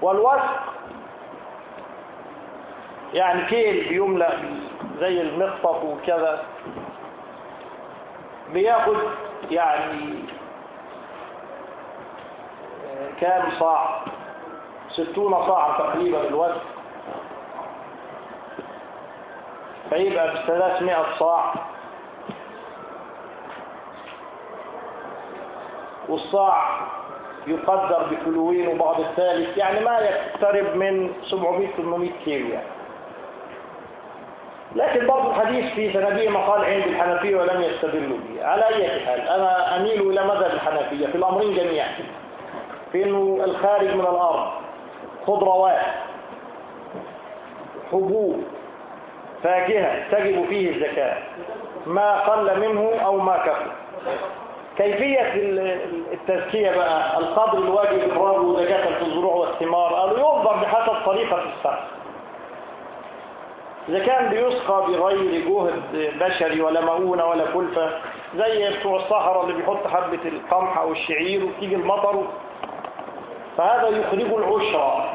S1: والوسق يعني كيل بيملأ زي المخطف وكذا. بياخد يعني كام صاع؟ ستون صاعا تقريبا الوزن. فيبقى بثلاثمائة صاع. والصاع يقدر بكيلوين وبعض الثالث يعني ما يقترب من 700-800 كيلو يعني. لكن برضو الحديث في سندية مقال عند الحنفية ولم يستدلوا به. على أي حال أنا أميل إلى مذهب الحنفية في الأمرين جميعا. في أنه الخارج من الأرض خضروات حبوب فاكهة تجب فيه الزكاة. ما قل منه أو ما كفر. كيفية التزكية بقى؟ القدر الواجب إخراجه زكاة في الزروع والثمار. قالوا ينظر بحسب طريقة السقي إذا كان بيسقى بغير جهد بشري ولا مؤونة ولا كلفة زي بتوع الصحراء اللي بيحط حبة القمح أو الشعير وتيجي المطر. فهذا يخرج العشرة.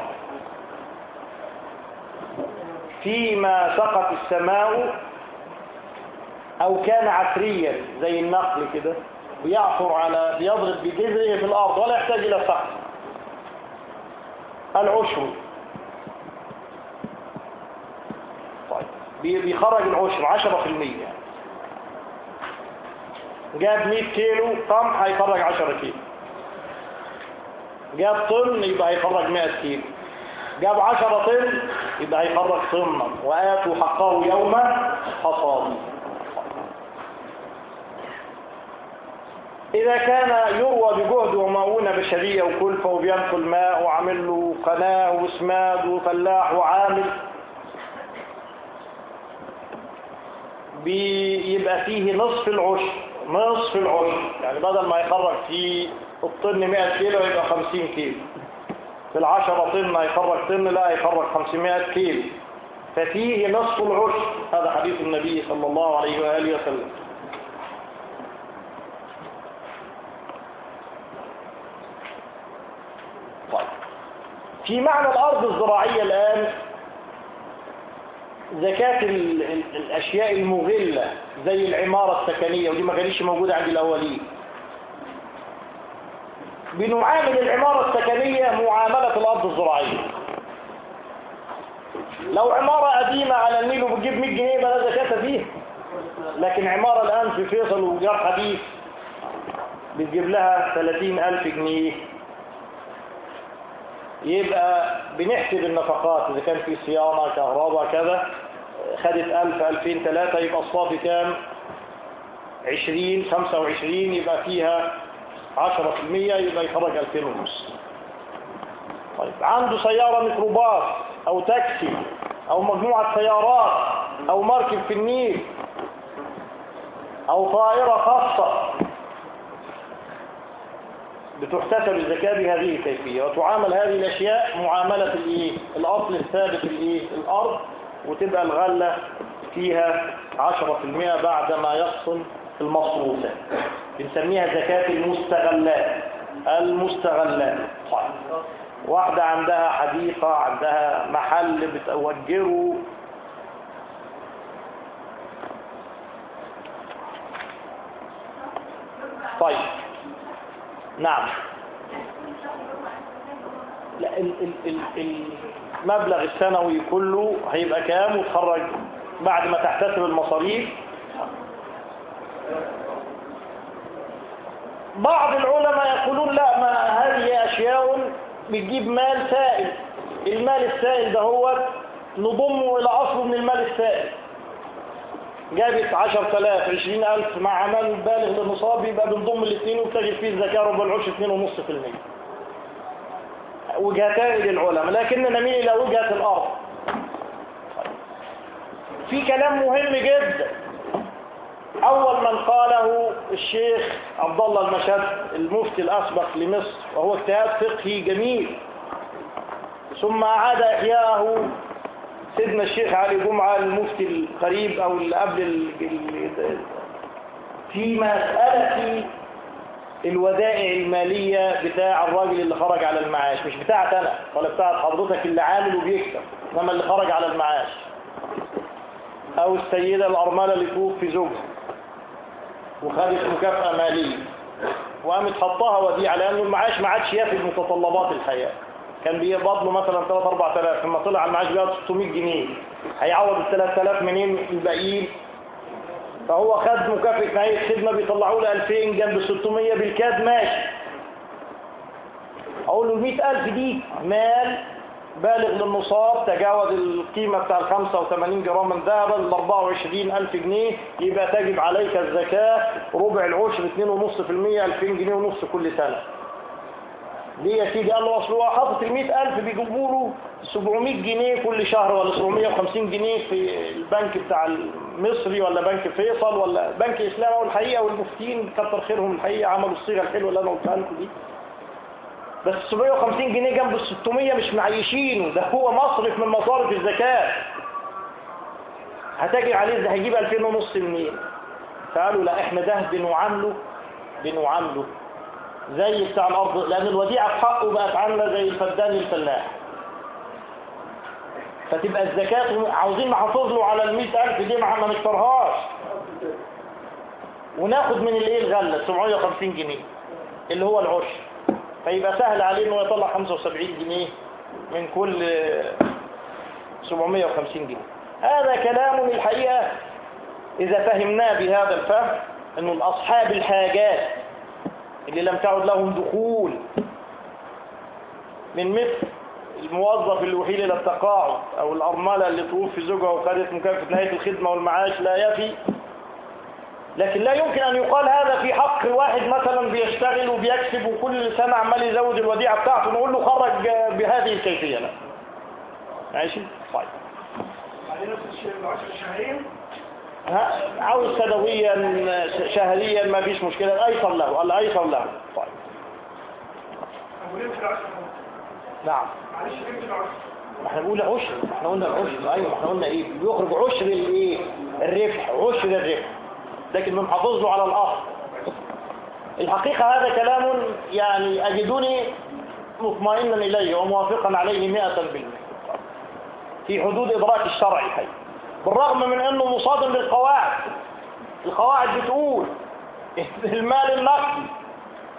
S1: فيما سقط السماء أو كان عسريا زي النقل كده بيعثر على بيضرب بجذره في الأرض ولا يحتاج إلى سقف. العشر. طيب بي- بيخرج العشر عشرة في المية. جاب 100 كيلو قمح هيخرج 10 كيلو. جاب طن يبقى هيخرج 100 كيلو. جاب 10 طن يبقى هيخرج طنا وآتوا حقه يوم حصاده إذا كان يروى بجهد ومؤونة بشرية وكلفة وبينقل ماء وعامل له قناة وإسماد وفلاح وعامل بيبقى فيه نصف العشر نصف العشر. يعني بدل ما يخرج في الطن 100 كيلو يبقى 50 كيلو. في العشرة طن هيخرج طن لا يخرج 500 كيلو ففيه نصف العشر. هذا حديث النبي صلى الله عليه وآله وسلم. طيب. في معنى الأرض الزراعية الآن زكاة ال- ال- الأشياء المغلة زي العمارة السكنية ودي ما كانتش موجودة عند الأولين. بنعامل العمارة السكنية معاملة الأرض الزراعية. لو عمارة قديمة على النيل وبتجيب 100 جنيه بلا زكاة فيها. لكن عمارة الآن في فيصل وجار حديث بتجيب لها 30 ألف جنيه. يبقى بنحسب النفقات إذا كان في صيانة كهرباء كذا خدت 1000 2000 3 يبقى الصافي كام؟ 20 25 يبقى فيها 10% يبقى يخرج 2000 ونص طيب عنده سيارة ميكروباص أو تاكسي أو مجموعة سيارات أو مركب في النيل أو طائرة خاصة بتحتسب الزكاة بهذه الكيفية وتعامل هذه الأشياء معاملة الإيه؟ الأصل الثابت الإيه؟ الأرض وتبقى الغلة فيها 10% بعد ما يحصل المصروفات بنسميها زكاة المستغلات. المستغلات. طيب. واحدة عندها حديقة عندها محل بتوجره طيب. نعم. لا ال ال ال المبلغ السنوي كله هيبقى كام؟ وتخرج بعد ما تحتسب المصاريف بعض العلماء يقولون لا ما هذه أشياء بتجيب مال سائل. المال السائل ده هو نضمه إلى أصله من المال السائل. جابت 10000 20000 مع مال بالغ للنصاب يبقى بنضم الاثنين وبتجد فيه الزكاة ربع العشر 2.5% وجهتان للعلماء لكن نميل إلى وجهة الأرض. في كلام مهم جدا. أول من قاله الشيخ عبد الله المشد المفتي الأسبق لمصر وهو اجتهاد فقهي جميل. ثم أعاد إحياءه سيدنا الشيخ علي جمعة المفتي القريب أو اللي قبل. في مسألة الودائع المالية بتاع الراجل اللي خرج على المعاش. مش بتاعت أنا ولا بتاعت حضرتك اللي عامل وبيكسب إنما اللي خرج على المعاش. أو السيدة الأرملة اللي توفي زوجها. وخدت مكافأة مالية. وقامت حطها وديعة لأنه المعاش ما عادش يفي متطلبات الحياة. كان بيقبض له مثلا 3 4000 لما طلع المعاش بقى 600 جنيه. هيعوض ال 3000 منين؟ الباقيين. فهو خد مكافأة نهاية خدمة بيطلعوا له 2000 جنب 600 بالكاد ماشي. أقول له ال 100000 دي مال بالغ للنصاب تجاوز القيمة بتاع ال 85 جراما ذهبا ل 24000 جنيه. يبقى تجب عليك الزكاة ربع العشر 2.5% 2000 جنيه ونص كل سنة. ليه يا سيدي قال له أصل هو حاطط ال 100000 بيجيبوا له 700 جنيه كل شهر ولا 750 جنيه في البنك بتاع المصري ولا بنك فيصل ولا بنك إسلام. والحقيقة والمفتين كتر خيرهم الحقيقة عملوا الصيغة الحلوة اللي أنا قلتها لكم دي. بس 750 جنيه جنب ال 600 مش معيشينه. ده هو مصرف من مصارف الزكاة. هتجي عليه ده هيجيب 2000 ونص منين؟ فقالوا لا إحنا ده بنعامله بنعامله زي بتاع الأرض. لأن الوديعة في حقه بقت عاملة زي الفدان الفلاح. فتبقى الزكاة عاوزين نحافظ له على المئة ألف دي ما نكترهاش. وناخد من الايه الغلة؟ 750 جنيه اللي هو العشر. فيبقى سهل عليه انه يطلع 75 جنيه من كل 750 جنيه. هذا كلام الحقيقة. إذا فهمناه بهذا الفهم أنه الأصحاب الحاجات اللي لم تعد لهم دخول من مثل الموظف اللي إلى التقاعد أو الأرملة اللي توفي زوجها وخدت مكافأة نهاية الخدمة والمعاش لا يفي. لكن لا يمكن أن يقال هذا في حق واحد مثلا بيشتغل وبيكسب وكل سنة عمال يزود الوديعة بتاعته نقول له خرج بهذه الكيفية. لا. ماشي؟ طيب. ها؟ عاوز سنويا شهريا ما فيش مشكلة. الأيسر له الأيسر له. طيب. نعم. إحنا بنقول عشر إحنا قلنا العشر. أيوه إحنا قلنا إيه؟ بيخرج عشر الايه الربح عشر الربح. لكن بنحافظ له على الأصل. الحقيقة هذا كلام يعني اجدني مطمئنا إليه وموافقا عليه مئة بالمئة. في حدود إدراك الشرع الحقيقي بالرغم من أنه مصادم للقواعد. القواعد بتقول المال النقدي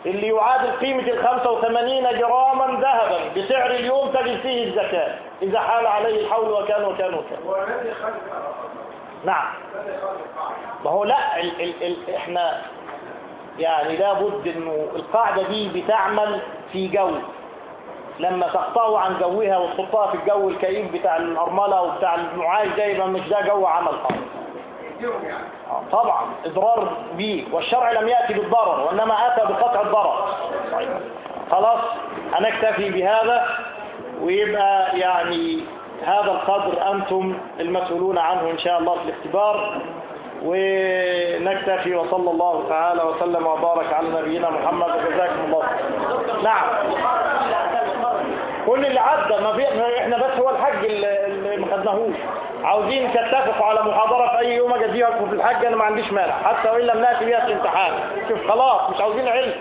S1: اللي يعادل قيمة ال 85 جراما ذهبا بسعر اليوم تجد فيه الزكاة. إذا حال عليه الحول وكان وكان وكان. نعم. ما هو لا ال ال ال إحنا يعني لابد انه القاعدة دي بتعمل في جو. لما تقطعه عن جوها وتحطها في الجو الكئيب بتاع الأرملة وبتاع المعاش ده يبقى مش ده جو عمل خالص. آه، طبعا إضرار به والشرع لم يأتي بالضرر وإنما أتى بقطع الضرر. طيب. خلاص هنكتفي بهذا ويبقى يعني هذا القدر أنتم المسؤولون عنه إن شاء الله في الاختبار ونكتفي وصلى الله تعالى وسلم وبارك على نبينا محمد. وجزاكم الله. نعم. كل اللي عدى ما في إحنا بس هو الحج اللي ما خدناهوش. عاوزين تتفقوا على محاضرة في أي يوم أجازيها لكم في الحج أنا ما عنديش مانع. حتى وإن لم نأتي بها الامتحان شوف خلاص مش عاوزين علم.